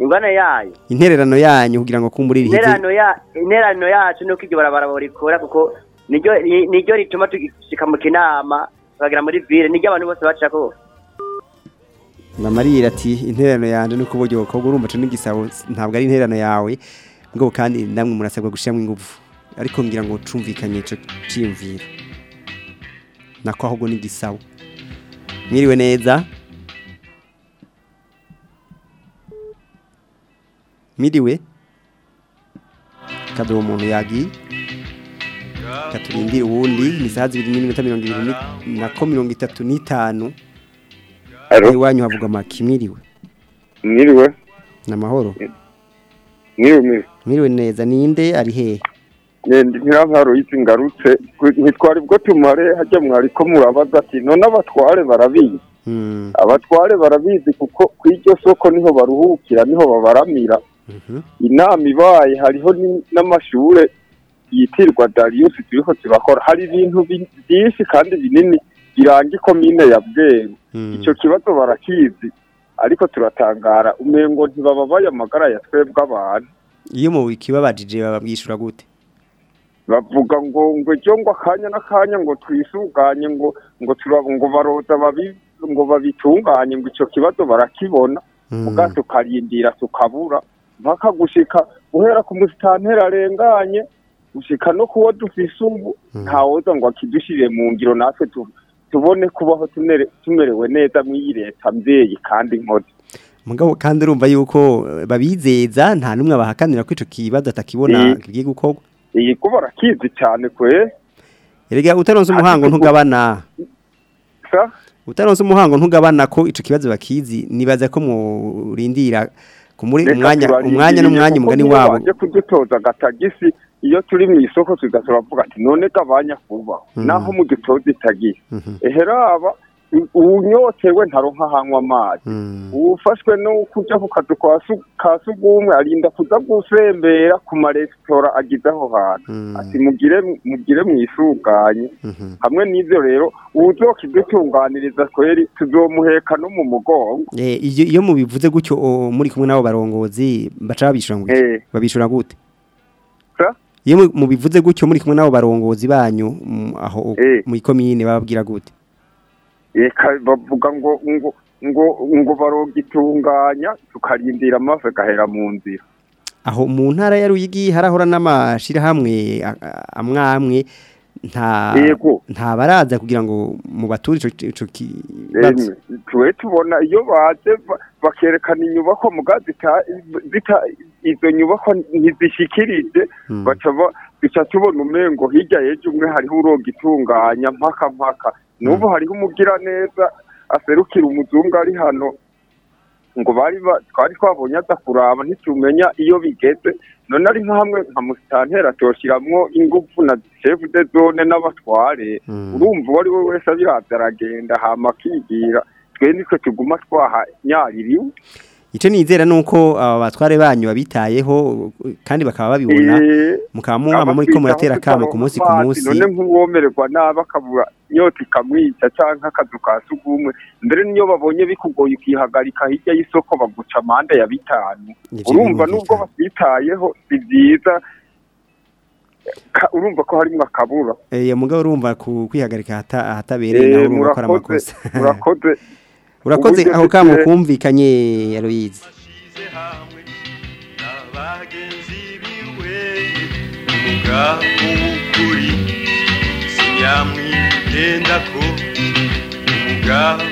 ingwane yayo. Intererano yanyu kugira ngo kumbure ya interano yacu nuko iryo barabara borikora kuko niryo ni- niryo rituma tugishika mu kinama tukagera muri ville niryo abantu bose bacako. Mamarira ati intererano yanje nuko uburyo bukobwa urumva cyo n'igisabo ntabwo ari intererano yawe. Ngo kandi namwe murasabwa gushiramo ingufu ariko ngira ngo cumvikanye ico ciyumvira nako ahubwo n'igisabo mwiriwe neza? Miriwe kadwo umuntu yagi Katurindira uwundi ni saa 2 n'iminota 20 na ko 35 Alo. Iwanyu havuga makimiriwe mwiriwe? Na mahoro mwiriwe Mwiriwe. Neza ninde ari hehe Nende ntiramparo yizi ngarutse. Kwe- ntitwari bwo tumare hajya mwari ko murabaza ati none abatware barabizi? Hmm. Abatware barabizi kuko ku iryo soko ni ho baruhukira ni ho babaramira. Inama ibaye hariho n'amashure yitirwa Darius turiho turakora hari ibintu bi- byinshi kandi binini biranga ikomine ya Bweru. Icyo kibazo barakizi. Ariko turatangara. Umengo ntibababaye amagara ya twebwe abantu. Iyo mu kibabajije bababwishura gute? Bavuga ngo ngo ejo ngo akanya n'akanya ngo twisuganye ngo ngo ngo baroza babi ngo babitunganye ngo icyo kibazo barakibona. Muga tukarindira tukabura. Mpaka gushika guhera ku musitantera arenganye gushika no kuwo dufise ubu ntawoza ngo akidushirire mu ngiro natwe tu- tubone kubaho tumere- tumerewe neza mw'iyi leta mvyeyi kandi nkozi mugabo kandi urumva yuko babizeza nta numwe bahakanira ko ico kibazo atakibona Eh. kigiye gukorwa. Iyi ko barakizi cyane kwe. Erega utaronse umuhango ntugabana. Sa? Utaronse umuhango ntugabana ko ico kibazo bakizi nibaza ko murindira ku muri Reka umwanya umwanya n'umwanya umugani wabo. baje kudutoza agatagisi iyo turi mu isoko tugasaba bavuga ati none gabanya kubaho Mhm. naho mudutoza itagisi eheraba uwunyotewe ntaronka hanywa amazi uwufashwe no kuja ku kazu ka sugumwe arinda kuza gusembera ku maresitora agize aho hantu ati mugire mugire mwisuganye hamwe n'ivyo rero uwuzokidutunganiriza kweri tuzomuheka no mu mugongo iyo mubivuze gutyo muri kumwe nabo barongozi baca babishura? Eh. babishura gute iyo mu- mubivuze gutyo muri kumwe nabo barongozi banyu aho mu ikomine bababwira gute bavuga ngo ngo ngo ngo barogitunganya tukarindira amafi gahera mu nzira aho mu ntara ya Ruyigi harahora a- amwe amwe nta baraza kugira ngo mu bature ico ico kibazo tuwe tubona iyo baje ba- bakerekana inyubako zita izo nyubako ntizishikirije baca ba- duca tubona umengo hirya y'ejo umwe hariho uroga itunganya mpaka mpaka. N'ubu hariho umugira neza aserukira umuzungu ari hano ngo bari ba- twari twabonye aza kuraba ntitumenya iyo bigeze none ari nka hamwe nka musitantera toshiramwo ingufu na chef de zone n'abatware. Urumva uwo ari we wese abiravye aragenda hama akigira twe nitwe tuguma twahanyaririwe ico nizera nuko aba batware banyu babitayeho kandi bakaba babibona. Eh, mukaba muhama muri ko muratera ku munsi ku munsi. none nk'uwomererwa nabi akabura inyota ikamwica canke akazu ka sugumwe. Mbere niyo babonye bikugoye ukihagarika hirya y'isoko baguca amande ya bitanu. Urumva nubwo batitayeho si vyiza. Ka- urumva ko harimwo akabura eh mugabo urumva ku kwihagarika hata ahatabereye naho urumva ko ari amakosa. <laughs> murakoze. Urakoze aho dufite- kumvikanye Aloyizi umugabo sinyamwigenda ko umugabo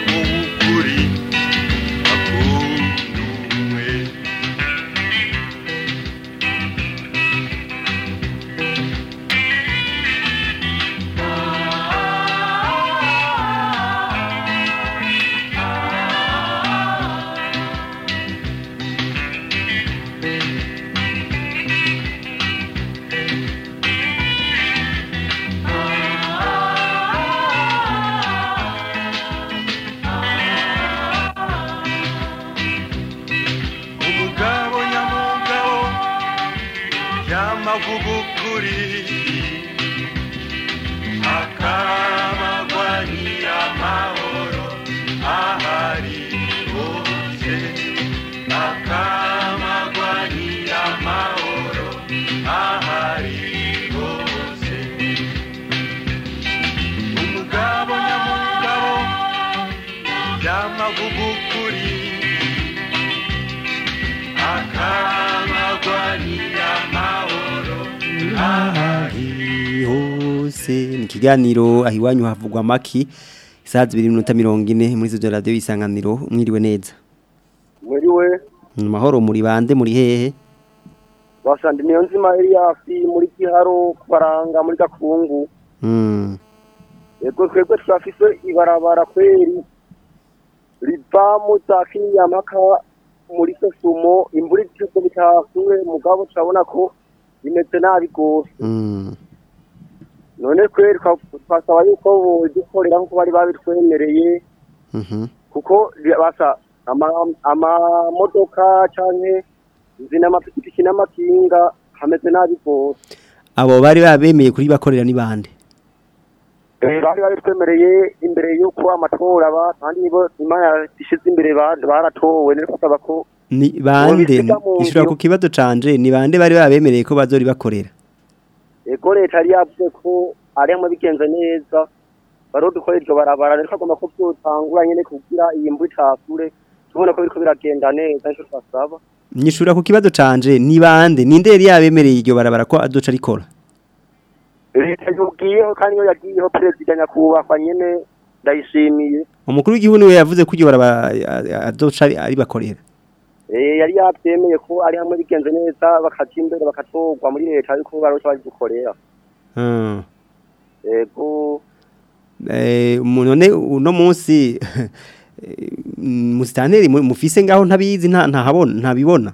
hose ni ikiganiro aho iwanyu havugwa amaki isaha zibiri n'iminota mirongo ine muri izo radiyo y'isanganiro mwiriwe neza. Muriwe mu mahoro muri bande muri hehe? Basanga niyo nzima Eliasi muri Giharo kubaranga muri Gakungu. Mm, yego twebwe turafise ibarabara kweri. Riva mu za Kinyamaka muri Sosumo imvura itiko bitasuye mugabo turabona ko bimeze nabi gose mm. None twa- twasaba yuko bodukorera nk'uko bari babitwemereye Mhm. kuko basa ama- amamodoka canke nzi n'amapikipiki n'amakinga hameze nabi gose abo bari babemeye kuri bakorera ni bande? Eh, bari babitwemereye imbere yuko amatora aba kandi nibo imana ishize imbere ba- baratowe niko kusaba ko ni bande? Ishura ku kibazo canje ni bande bari babemereye ko bazori bakorera? Ego leta yari yavuze ko ari hamwe bigenze neza barodukorera iryo barabara rero agomba ko vyotangura nyene kugira iyi mvura itasure tubona ko biriko biragenda neza nico twasaba nyishura ku kibazo canje ni bande ninde yari yabemereye iryo barabara ko azoca rikora leta yubwiyeho kandi iyo yagiyeho perezida nyakubahwa nyene ndayishimiye umukuru w'igihugu ni we yavuze ko iryo barabara a- azoca ari- bakorera Eh, yari yavyemeye ko ari hamwe bigenze neza bakaja imbere bakatorwa muri leta ariko baroca bazidukorera Mm. ego Eh, none uno munsi <laughs> musitanteri mufise ngaho ntabizi ntahabona ntabibona?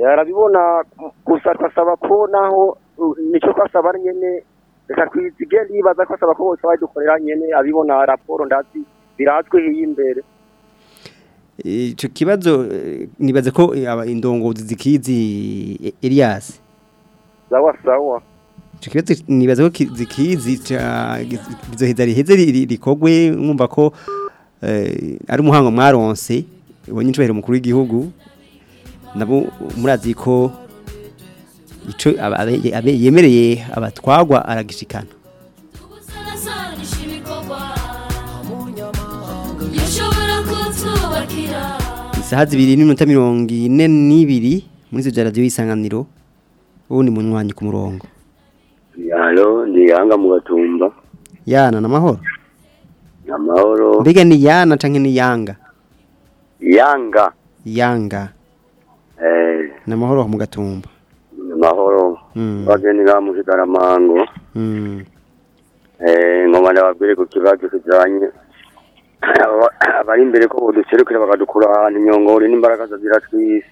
Yarabibona gusa twasaba ko naho nico twasaba nyene reka twizige ndibaza ko asaba ko bose badukorera nyene abibona raporo ndazi birazwe hiyi imbere ico kibazo eh, nibaze ko eh, indongozi zikizi eh, Elias. Sawa sawa. Ico kibazo nibaze ko ki- zikizi riheze ri- ri- rikogwe mwumva ko ari umuhango mwaronse ubonye incubahiro mukuru w'igihugu nabo murazi ko abe- yemereye abatwagwa aragishikana. Isaha zibiri n'iminota mirongo ine n'ibiri muri izo bya radiyo y'isanganiro ubu ni munywanyi ku murongo Halo, ni Yanga mu gatumba. yana n'amahoro Amahoro. mbega ni yana canke ni yanga Yanga. yanga Eh, n'amahoro mu gatumba amahoro. Mm. Bageni nga mu Kigaramango. Mm. Eh, ngoma ndababwire ku kibazo kijanye <coughs> abari imbere ko boduserukira bakadukura ahantu inyongori n'imbaraga zazira twisi.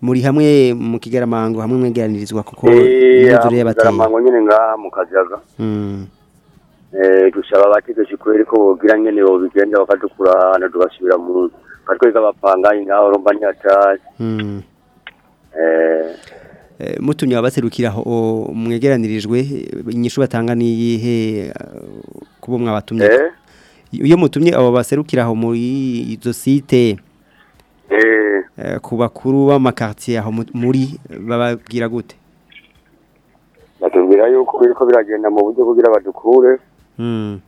muri hamwe mu kigaramango hamwe mwegeranirizwa kuko Eh, imyuzure y'abateye Kigaramango nyene ngaha mu Kajaga. Mm. Eh, dusaba abategetsi kweri ko bogira nyene bobigenda bakadukura ahantu tugasubira mu katwega bapangaye ngaho romba nyatari. Mm. Eh, mutumye abaserukira aho mwegeranirijwe inyishu batanga niyihe kubo mwabatumye Eh? Iyo mutumye abo baserukira aho muri izo site eh, eh, ku bakuru b'amakartier aho mu- muri bababwira gute? Batubwira yuko biriko biragenda mu buryo kugira badukure. Mm.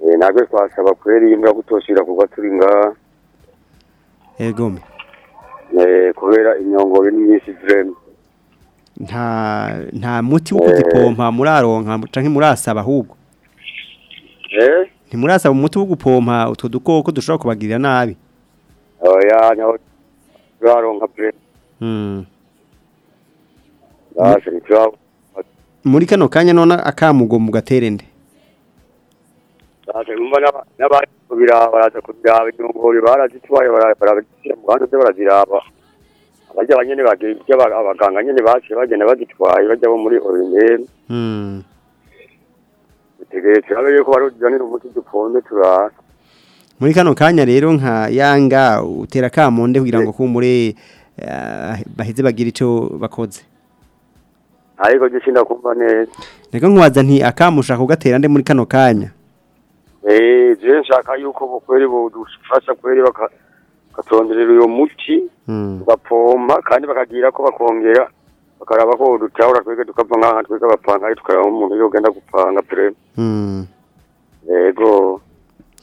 eh, ntabwo twasaba kweri imbwa kutoshira kuko turi ngaha egome eh, kubera inyongori n'imisi vrema nta nta muti wo kuzipompa muraronka canke murasaba ahubwo? Eh? Ntimurasaba umuti wo gupompa utwo dukoko dushobora kubagirira nabi. Oya ntaho turaronka ntiturabo muri kano kanya none akamugo mu gaterende basi umva n'aba- n'abari kubiraba baraza kubiraba inyongori barazitwaye bara- barazishyira mu ruhande baraziraba abajya abaganga nyene baciye bagenda bazitwaye bajya bo muri orineri Dutegereye turabe yuko baruzanira umuti dupombe turara muri kano kanya rero nka yanga utera kamonde kugira ngo kumure baheze bagira ico bakoze ariko je sindakumva neza Nego nkwaza nti akamusha kugatera nde muri kano kanya Eh, je nshaka yuko bukweri budufasha kweri baka- bakatonderera uyo muti bagapompa kandi bakagira ko bakongera bakaraba ko dutahura twege tukava nk'aha twege abapangayi tukaraba umuntu yogenda gupanga Mm. yego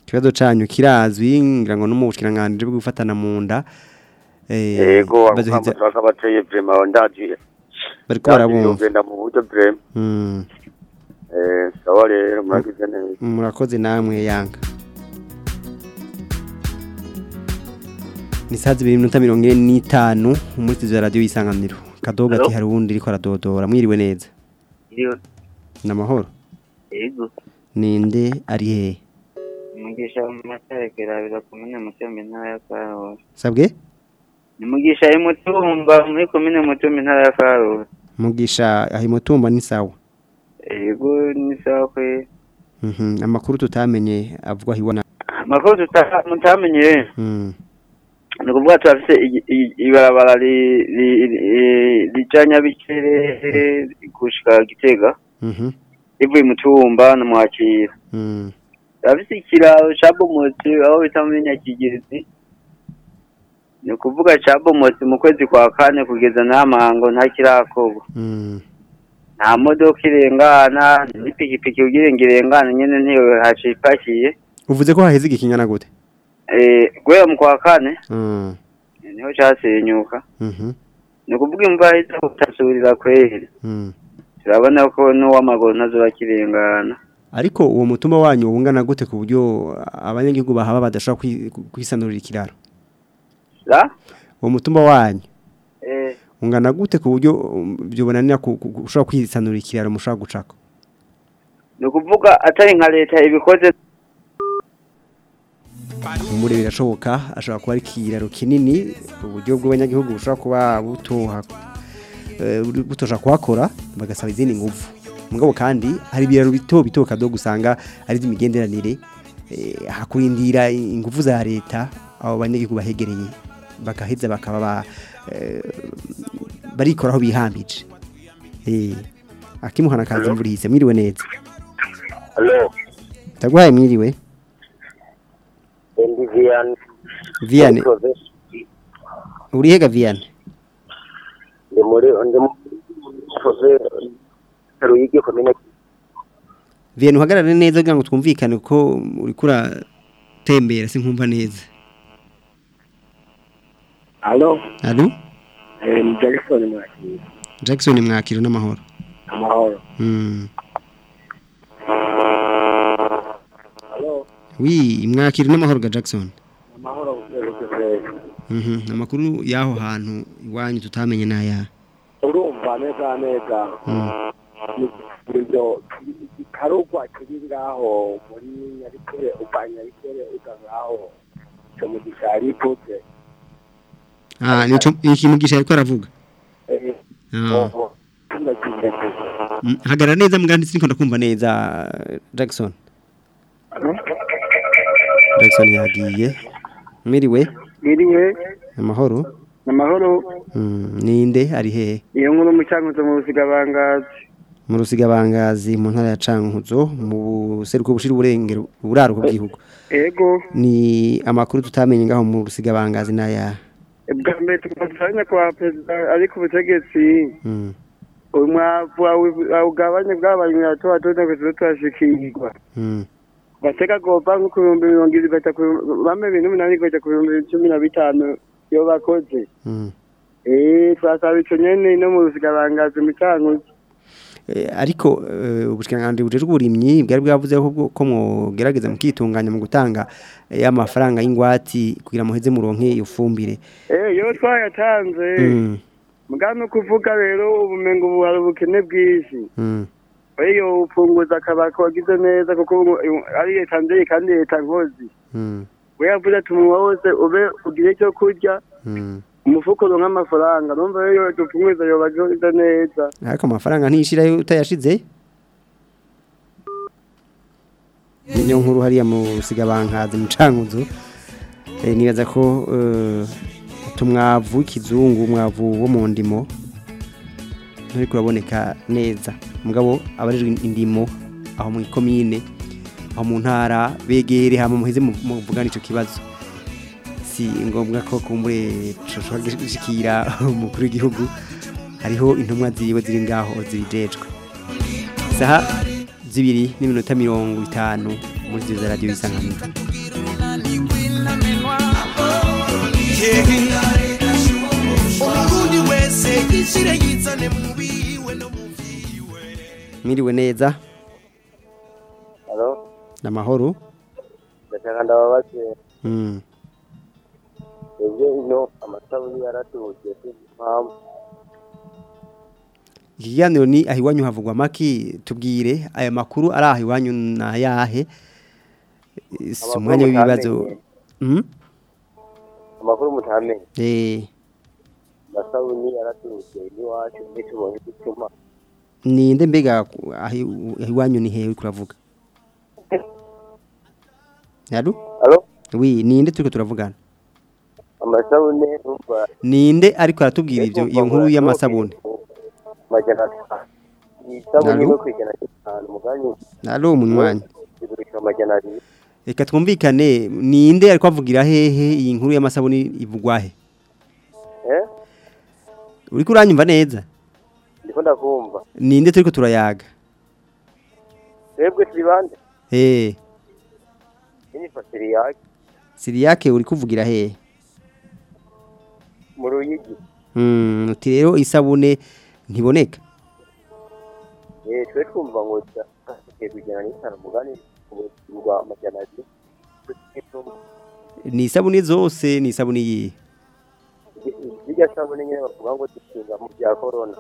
Ikibazo canyu kirazwi ngira ngo n'umushikiranganje bwo gufatana mu nda. Eh yego bazoheza- abamushaka bateye vrema ndazi bariko barabumva. yogenda mu buryo vrema Mm. eh sawa rero muragize neza murakoze namwe yanga ni saa zibiri n'iminota mirongo ine n'itanu muri studio ya radiyo y'isanganiro kadogo ati hari uwundi ariko aradodora. Mwiriwe neza? Ni amahoro? Yego. Ninde ari hehe umugisha w'amategera birakomene mutembe intara ya faro sabwe? Ni mugisha y'umutumba muri komine mutumba intara ya faro mugisha ahimutumba ni sawa? Yego ni sawa kwe. Mhm, amakuru tutamenye avuga hiwana. Amakuru tutamenye Mm. Ni ukuvuga turafise ibarabara li janya ri- kushika nyabikere gushika gitega. Mhm. rivuye mutumba na mwakira mhm turafise ikiraro cabomotse aho bita muri nyakigezi. Ni ukuvuga cabomotse mu kwezi kwa kane kugeza n'amango nta kirakorwa. Mm. nta modoka irengana n'ipikipiki ugire ngo irengane nyene ntiyo haca ipakiye uvuze ko haheze igikingana gute guhera mu kwa kane Mm. ni ho casenyuka Mhm. ni ukuvuga imvura iza gutasurira kweri turabona ko n'uw'amaguru ntazoba akirengana ariko uwo mutumba wanyu ungana gute ku buryo abanyagihugu bahaba badashobora kwi- kwisanurira ikiraro uwo mutumba wanyu? Eh, ungana gute ku buryo ku- ushobora kwisanurira ikiraro mushobora gucako ni ukuvuga atari nka leta ibikoze umure birashoboka ashobora kuba ari ikiraro kinini uburyo bw'abanyagihugu bushobora kuba butoha eh, butosha kuhakora bagasaba izindi nguvu. Mugabo kandi hari ibiraro bito bito kadogo usanga ari iby'imigenderanire eh, hakurindira inguvu za leta abo banyagihugu bahegereye bagaheza bakaba ba, eh, barikora aho bihambije akimuhana kazi imvura ihise mwiriwe neza. Ndaguhaye mwiriwe. Ndi Vian. Urihega uri hega Vianney Ndi muri ndi Jose Ruyigi komine Vian uhagarare neza kugira ngo twumvikane ko uri kura tembera sinkumva neza Allo? Allo eh ni Jackson Mwakiri. Jackson mwakiro n'amahoro Amahoro. Mm. Wi mwakiri n'amahoro ga Jackson amahoro Mhm, amakuru yaho hantu iwanyu tutamenye naya Urumva neza neza. Ndio Ibyo kiringaho kiri ngaho muri Nyarikere upanya Nyarikere uza ngaho cyo mu gishari putse. Ah nico ikintu gisha ariko aravuga Eh. Ah. Mm, hagarara neza mugandi niko ndakumva neza Jackson Jackson yagiye Miriwe Miriwe amahoro amahoro Mm, ninde ari hehe iyo nkuru mu cyankuzo mu rusigabangazi mu rusigabangazi mu ntara ya Cankuzo mu buseruko bushira uburengero uburaruko bw'igihugu ego ni amakuru tutamenye ngaho mu rusigabangazi naya bwa mbere tugasanya kwa perezida ari ku butegetsi mm. umwavu awugabanye imyato watone kuzizo turashikirwa bateka gopa nko ku bihumbi mirongo ibiri bajya ku bame ibintu umunani bajya ku bihumbi cumi na bitanu iyo bakoze mm. eh twasaba ico nyene no mu rusigabangazi mu cyankuzo Eh, ariko eh, ubushikiranganje bujejwe uburimyi bwari bwavuze ko mugerageza mukitunganya mu gutanga amafaranga y'ingwati kugira muheze muronke iyo fumbire eh yo twayatanze mm. mugano kuvuga rero ubumengo ubu hari ubukene bwinshi mm. Iyo ufunguza akabako wagize neza kuko ari leta nzeye kandi leta nkozi mm. we yavuze ati wose ube ugire icyo kurya. Mm. umufuko uronka amafaranga. Numva rero dufunguza yoba agize neza. Ariko amafaranga ntishira utayashize? Niyo nkuru hariya mu rusigabankazi mu cankuzo eh, nibaza ko eh, tumwavu w'ikizungu umwavu wo mu ndimo nturi kuraboneka neza. Mugabo abarijwe indimo aho mu ikomine aho mu ntara begere hama muheze mu- muvugane ico kibazo. Si ngombwa ko kumbure coshobora gushikira <laughs> umukuru w'igihugu hariho intumwa ziwe ziri ngaho zibijejwe saha zibiri n'iminota mirongo itanu muri ziza radiyo isanganiro. Umurundi wese yishire yizane mu mwiriwe neza. N'amahoro. Ndashaka ndababaze Mm. ebyo ino amasabuni yaratuje impamvu iki kiganiro ni aho iwanyu havugwa amaki tubwire aya makuru ari aho iwanyu ni ayahe si umwanya w'ibibazo. mutamenye. Mm? amakuru mutamenye Eh, amasabuni yaratuje n'iwacu ntitubonye igituma ninde mbega iwanyu ni hehe uriko uravuga Yaro? Halo? Oui, ninde turiko turavugana? amasabune Ninde ariko aratubwira ivyo iyo nkuru y'amasabune? majana atanu isabuni Halo? no kwijana gatanu muganyi Nalo munywanyi. igurisha amajana abiri Reka twumvikane ninde ariko avugira hehe iyi nkuru y'amasabune ivugwa he? eh Uriko uranyumva neza? Ndiko ndakumva Ninde turiko turayaga? twebwe turi bande Eh, ini fasiri yake Siriyake uri kuvugira hehe? mu ruyigi Mm, uti rero isabune ntiboneka. eh twe twumva ngo tujya kwijana n'itanu mugani ubwa amajana abiri Ni isabune zose ni isabune yihe? zijya sabune nyine bavuga ngo dushinga mu bya corona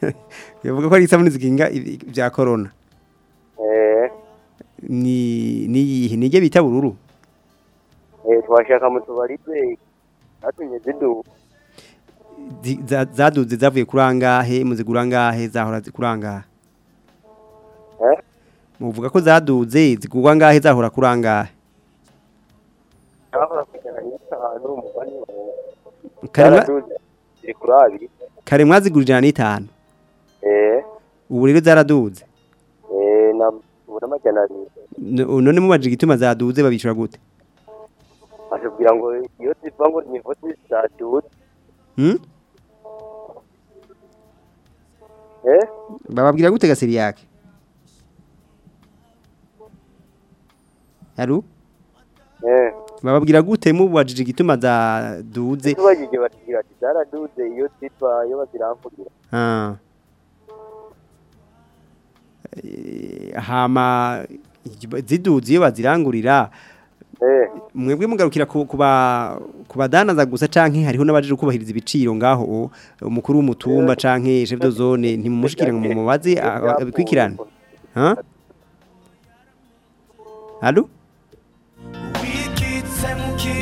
<laughs> Bivuga ko ari isabune zikinga bya corona. eh. Ni ni yihe? Nije bita bururu. eh twashaka mu tubari twe atumye zidu Zi- za- zaduze zavuye kurangahe? Muzigura ngahe? Zahora kurangahe eh? Muvuga ko zaduze zigurwa ngahe? Zahora n'itanu kuri abiri. Kare mwazigurira n'itanu. eh ubu rero zaraduze. Eh none mubaje igituma zaduze babicura gute? Ashobora ngo iyo ziva ngo ni vote zaduze hmm? eh? Bababwira gute gaseri yake? Haru eh. Bababwira gute mubajije igituma zaduze? Tubajije batigira ati zaraduze iyo ziva iyo baziramvugira Ah. Eh, hama ziduzi iyo bazirangurira eh. mwebwe mugarukira ku badanaza gusa canke hariho n'abaje kubahiriza ibiciro ngaho umukuru w'umutumba eh. canke chef de zone ntimumushikira mu mumubaze abikwikirane. Ha? Allo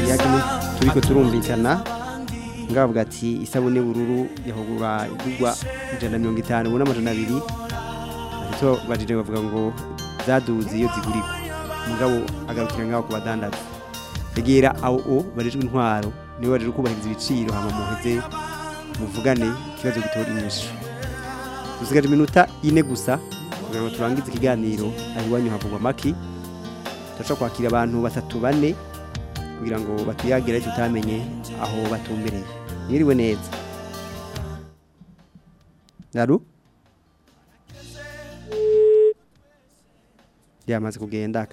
Yagini turiko turumvikana. Ngavuga ati isabune bururu yahogura igurwa 150 ubona 200 imbuto bajije bavuga ngo zaduze iyo zigurika umugabo agarukira ngaho ku badandaza. Egera aho o barijwe intwaro ni we baje kubahiriza ibiciro hama muheze muvugane ikibazo gitora inyishu. Dusigaje iminota ine gusa kugira ngo turangize ikiganiro. Ari iwanyu havugwa amaki turashobora kwakira abantu batatu bane kugira ngo batuyagire ariko utamenye aho batumbereye. Mwiriwe neza. Naru? Yamaze kugenda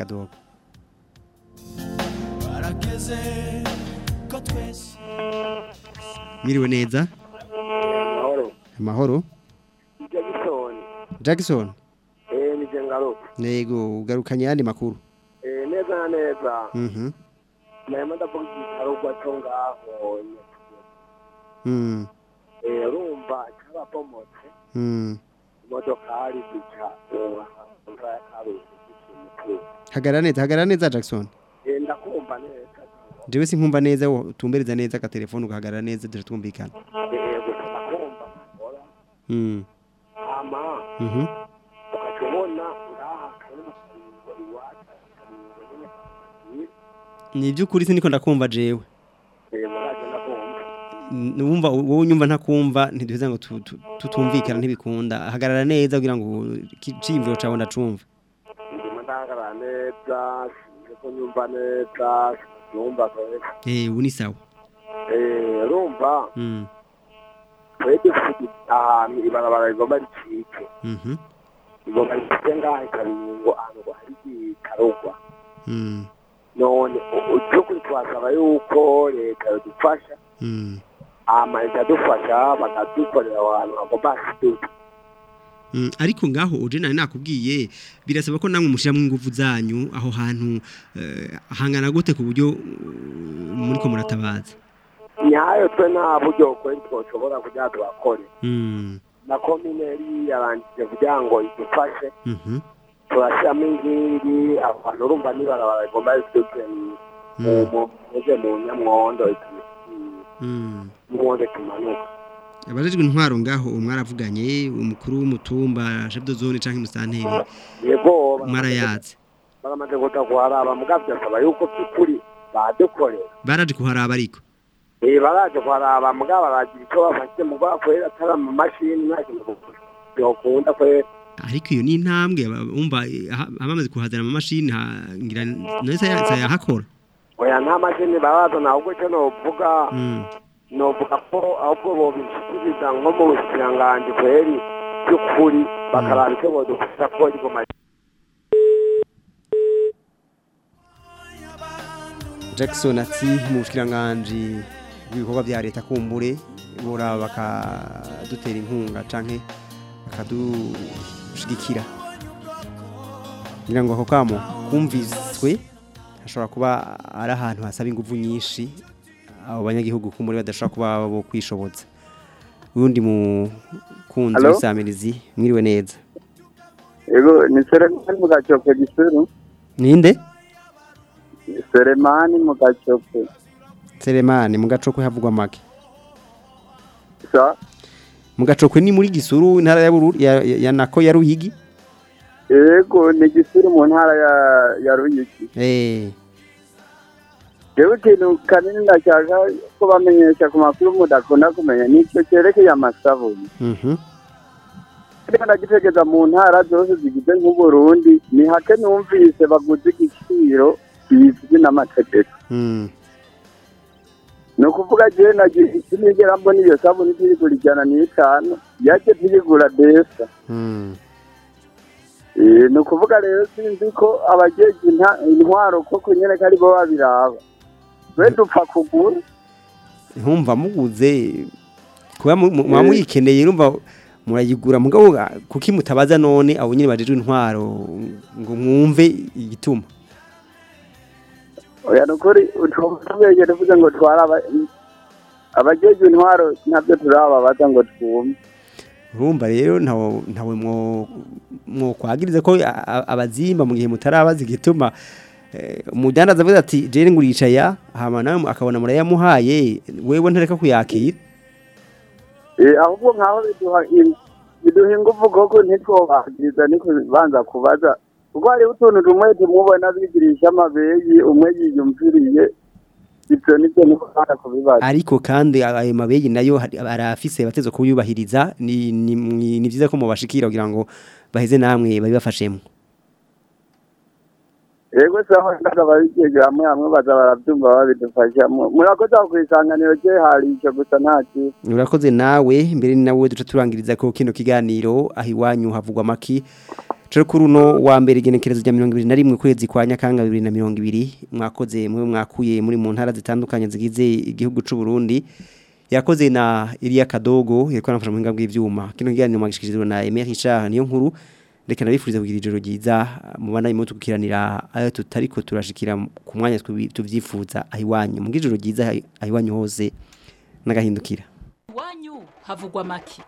twese mwiriwe neza Mahoro. amahoro Jackson. Jackson Eh ugarukanye yandi makuru Eh neza na neza. mhm Naima ndavuga igitarugwa cyo ngaho. mm Eh urumva cyabapomotse. mm Imodokari zica. Eh mva ya ikintu. Hagara neza hagara neza Jackson Eh ndakumva neza. jewe sinkumva neza wo tumbereza neza ka telefone ugahagarara neza dore twumvikana Eh. Ora. mm Ama ngaha iwacu. ni byukuri siniko ndakumva jewe Eh numva wowe unyumva ntakumva ntiduheza ngo tu- tu- tutumvikana ntibikunda hagarara neza kugira ngo ikicimviro cawe ndacumva Ndimo ndangara neza. Sinzi nyumva neza. Nyumva kwese. eh ubu ni sawa Eh urumva mm twari dufite ahantu ibarabara rigomba ricike Mhm. rigomba ricike ngaha ikabingo ahantu ngo hari ikarogwa Mm. none by'ukuri twasaba yuko leta yadufasha Mm. hama ikadufasha bakadukorera aho hantu hagomba hasiduke Mm, ariko ngaho uje nari nakubwiye birasaba ko namwe mushiramwe ingufu zanyu aho hantu eh, hangana gute ku buryo uh, muriko muratabaza nyayo twe nta buryo kweri twoshobora kugira tubakore Mm. na komineri yarangije kugira ngo idufashe Mhm. turashyiramo inkingi aho hantu urumva n'ibarabara rigomba risiduke mu mu- mu nyamwondo Mm. n'ubundi tumanuka abajejwe intwaro ngaho mwaravuganye umukuru w'umutumba chef de zone canke musanteri yego mwarayaze baramaze kuza kuharaba mugabo byasaba yuko by'ukuri badukorera. Baraje kuharaba ariko. Eh baraje kuharaba mugabo baragira icyo bafashe mugabo kwera atari amamashini nta kintu yokunda kwera ariko iyo ni intambwe umva abamaze kuhazana amamashini ngira nese yahakora? Oya nta mashini barazana ahubwo icyo novuga Mm. Novuga ko ahubwo bobishikiriza nko mu bushikiranganji kweri by'ukuri bakaraba icyo bodufasha ko rigoma Jackson ati mu bushikiranganje bw'ibikorwa bya leta kumbure bora bakadutera inkunga canke bakadushigikira. Ngira ngo ako kamo kumviswe hashobora kuba ari ahantu hasaba ingufu nyinshi abo banyagihugu kumbure badashobora kuba bo kwishoboza urundi mu kunzi Hello? w'isamirizi mwiriwe neza Ego ni Seremani mu gacope gisuru. ninde Seremani mu gacope. Selemani mu gacokwe havugwa make Sa mu gacokwe ni muri gisuru intara ya nako ya Ruyigi Ego ni gisuru mu ntara ya ya Ruyigi. Jewe ikintu kanini ndashaka ko bamenyesha ku makuru mudakunda kumenya ni cyo cyerekeye amasabuni. mhm Reka ndagitegeza mu ntara zose zigize nk'Uburundi ni hake numvise baguze igiciro kizwi n'amategeko. ni ukuvuga jewe nagiye sinigera mbona iyo sabuni tuyigura ijana n'itanu yaje tuyigura desa ni ukuvuga rero sinzi ko abajeje inta- intwaro koko nyene ko ari bo babiraba twe dupfa kugura? Ntumva muguze kuba muyikeneye urumva murayigura. Mugabo kuki mutabaza none abo nyine bajejwe intwaro ngo mwumve igituma? Oya ni ukuri utubegere uvuze ngo twara aba- abajeje intwaro ntabyo turababaza ngo twumve. Urumva rero ntawe ntawe mwo mwo kwagiriza ko abazimba mu gihe mutarabaza igituma. Eh, umudandaza avuga ati jere ngurisha ya hama nawe akabona murayamuhaye wewe ntareka kuyakira? Eh, ahubwo nkaho biduha in- biduha ingufu koko ntitwobagiriza ni kubanza kubaza. Kuko hariho utuntu tumwe tumubona bigirisha amabeyi umwe yiyumviriye ibyo ni byo nikubanza kubibaza. Ariko kandi ayo mabegi na yo arafise batezo kuyubahiriza ni byiza ko mubashikira kugira ngo baheze namwe babibafashemo. Yego sawa ndaga babigeze hamwe hamwe baza barabyumva babidufashamo murakoze aho ku isanganiro rye hari icyo gusa nta kintu urakoze nawe mbere ni nawe duca turangiriza ko kino kiganiro. Aho iwanyu havugwa amaki. Cyo kuri uno wa mbere igenekerezo rya mirongo ibiri na rimwe ukwezi kwa nyakanga bibiri na mirongo ibiri. Mwakoze mwe mwakuye muri mu ntara zitandukanye zigize igihugu cy'u Burundi. Yakoze na Iriya Kadogo yariko anafasha mu buhinga bw'ivyuma. Kino kiganiro mwagishikirizwa na Richard niyo nkuru. Reka nabifuriza kugira ijoro ryiza mubana imwe tugukiranira ayo tutariko turashikira ku mwanya twi- tuvyifuza aho iwanyu mu ijoro ryiza aho iwanyu hose n'agahindukira. Iwanyu havugwa make.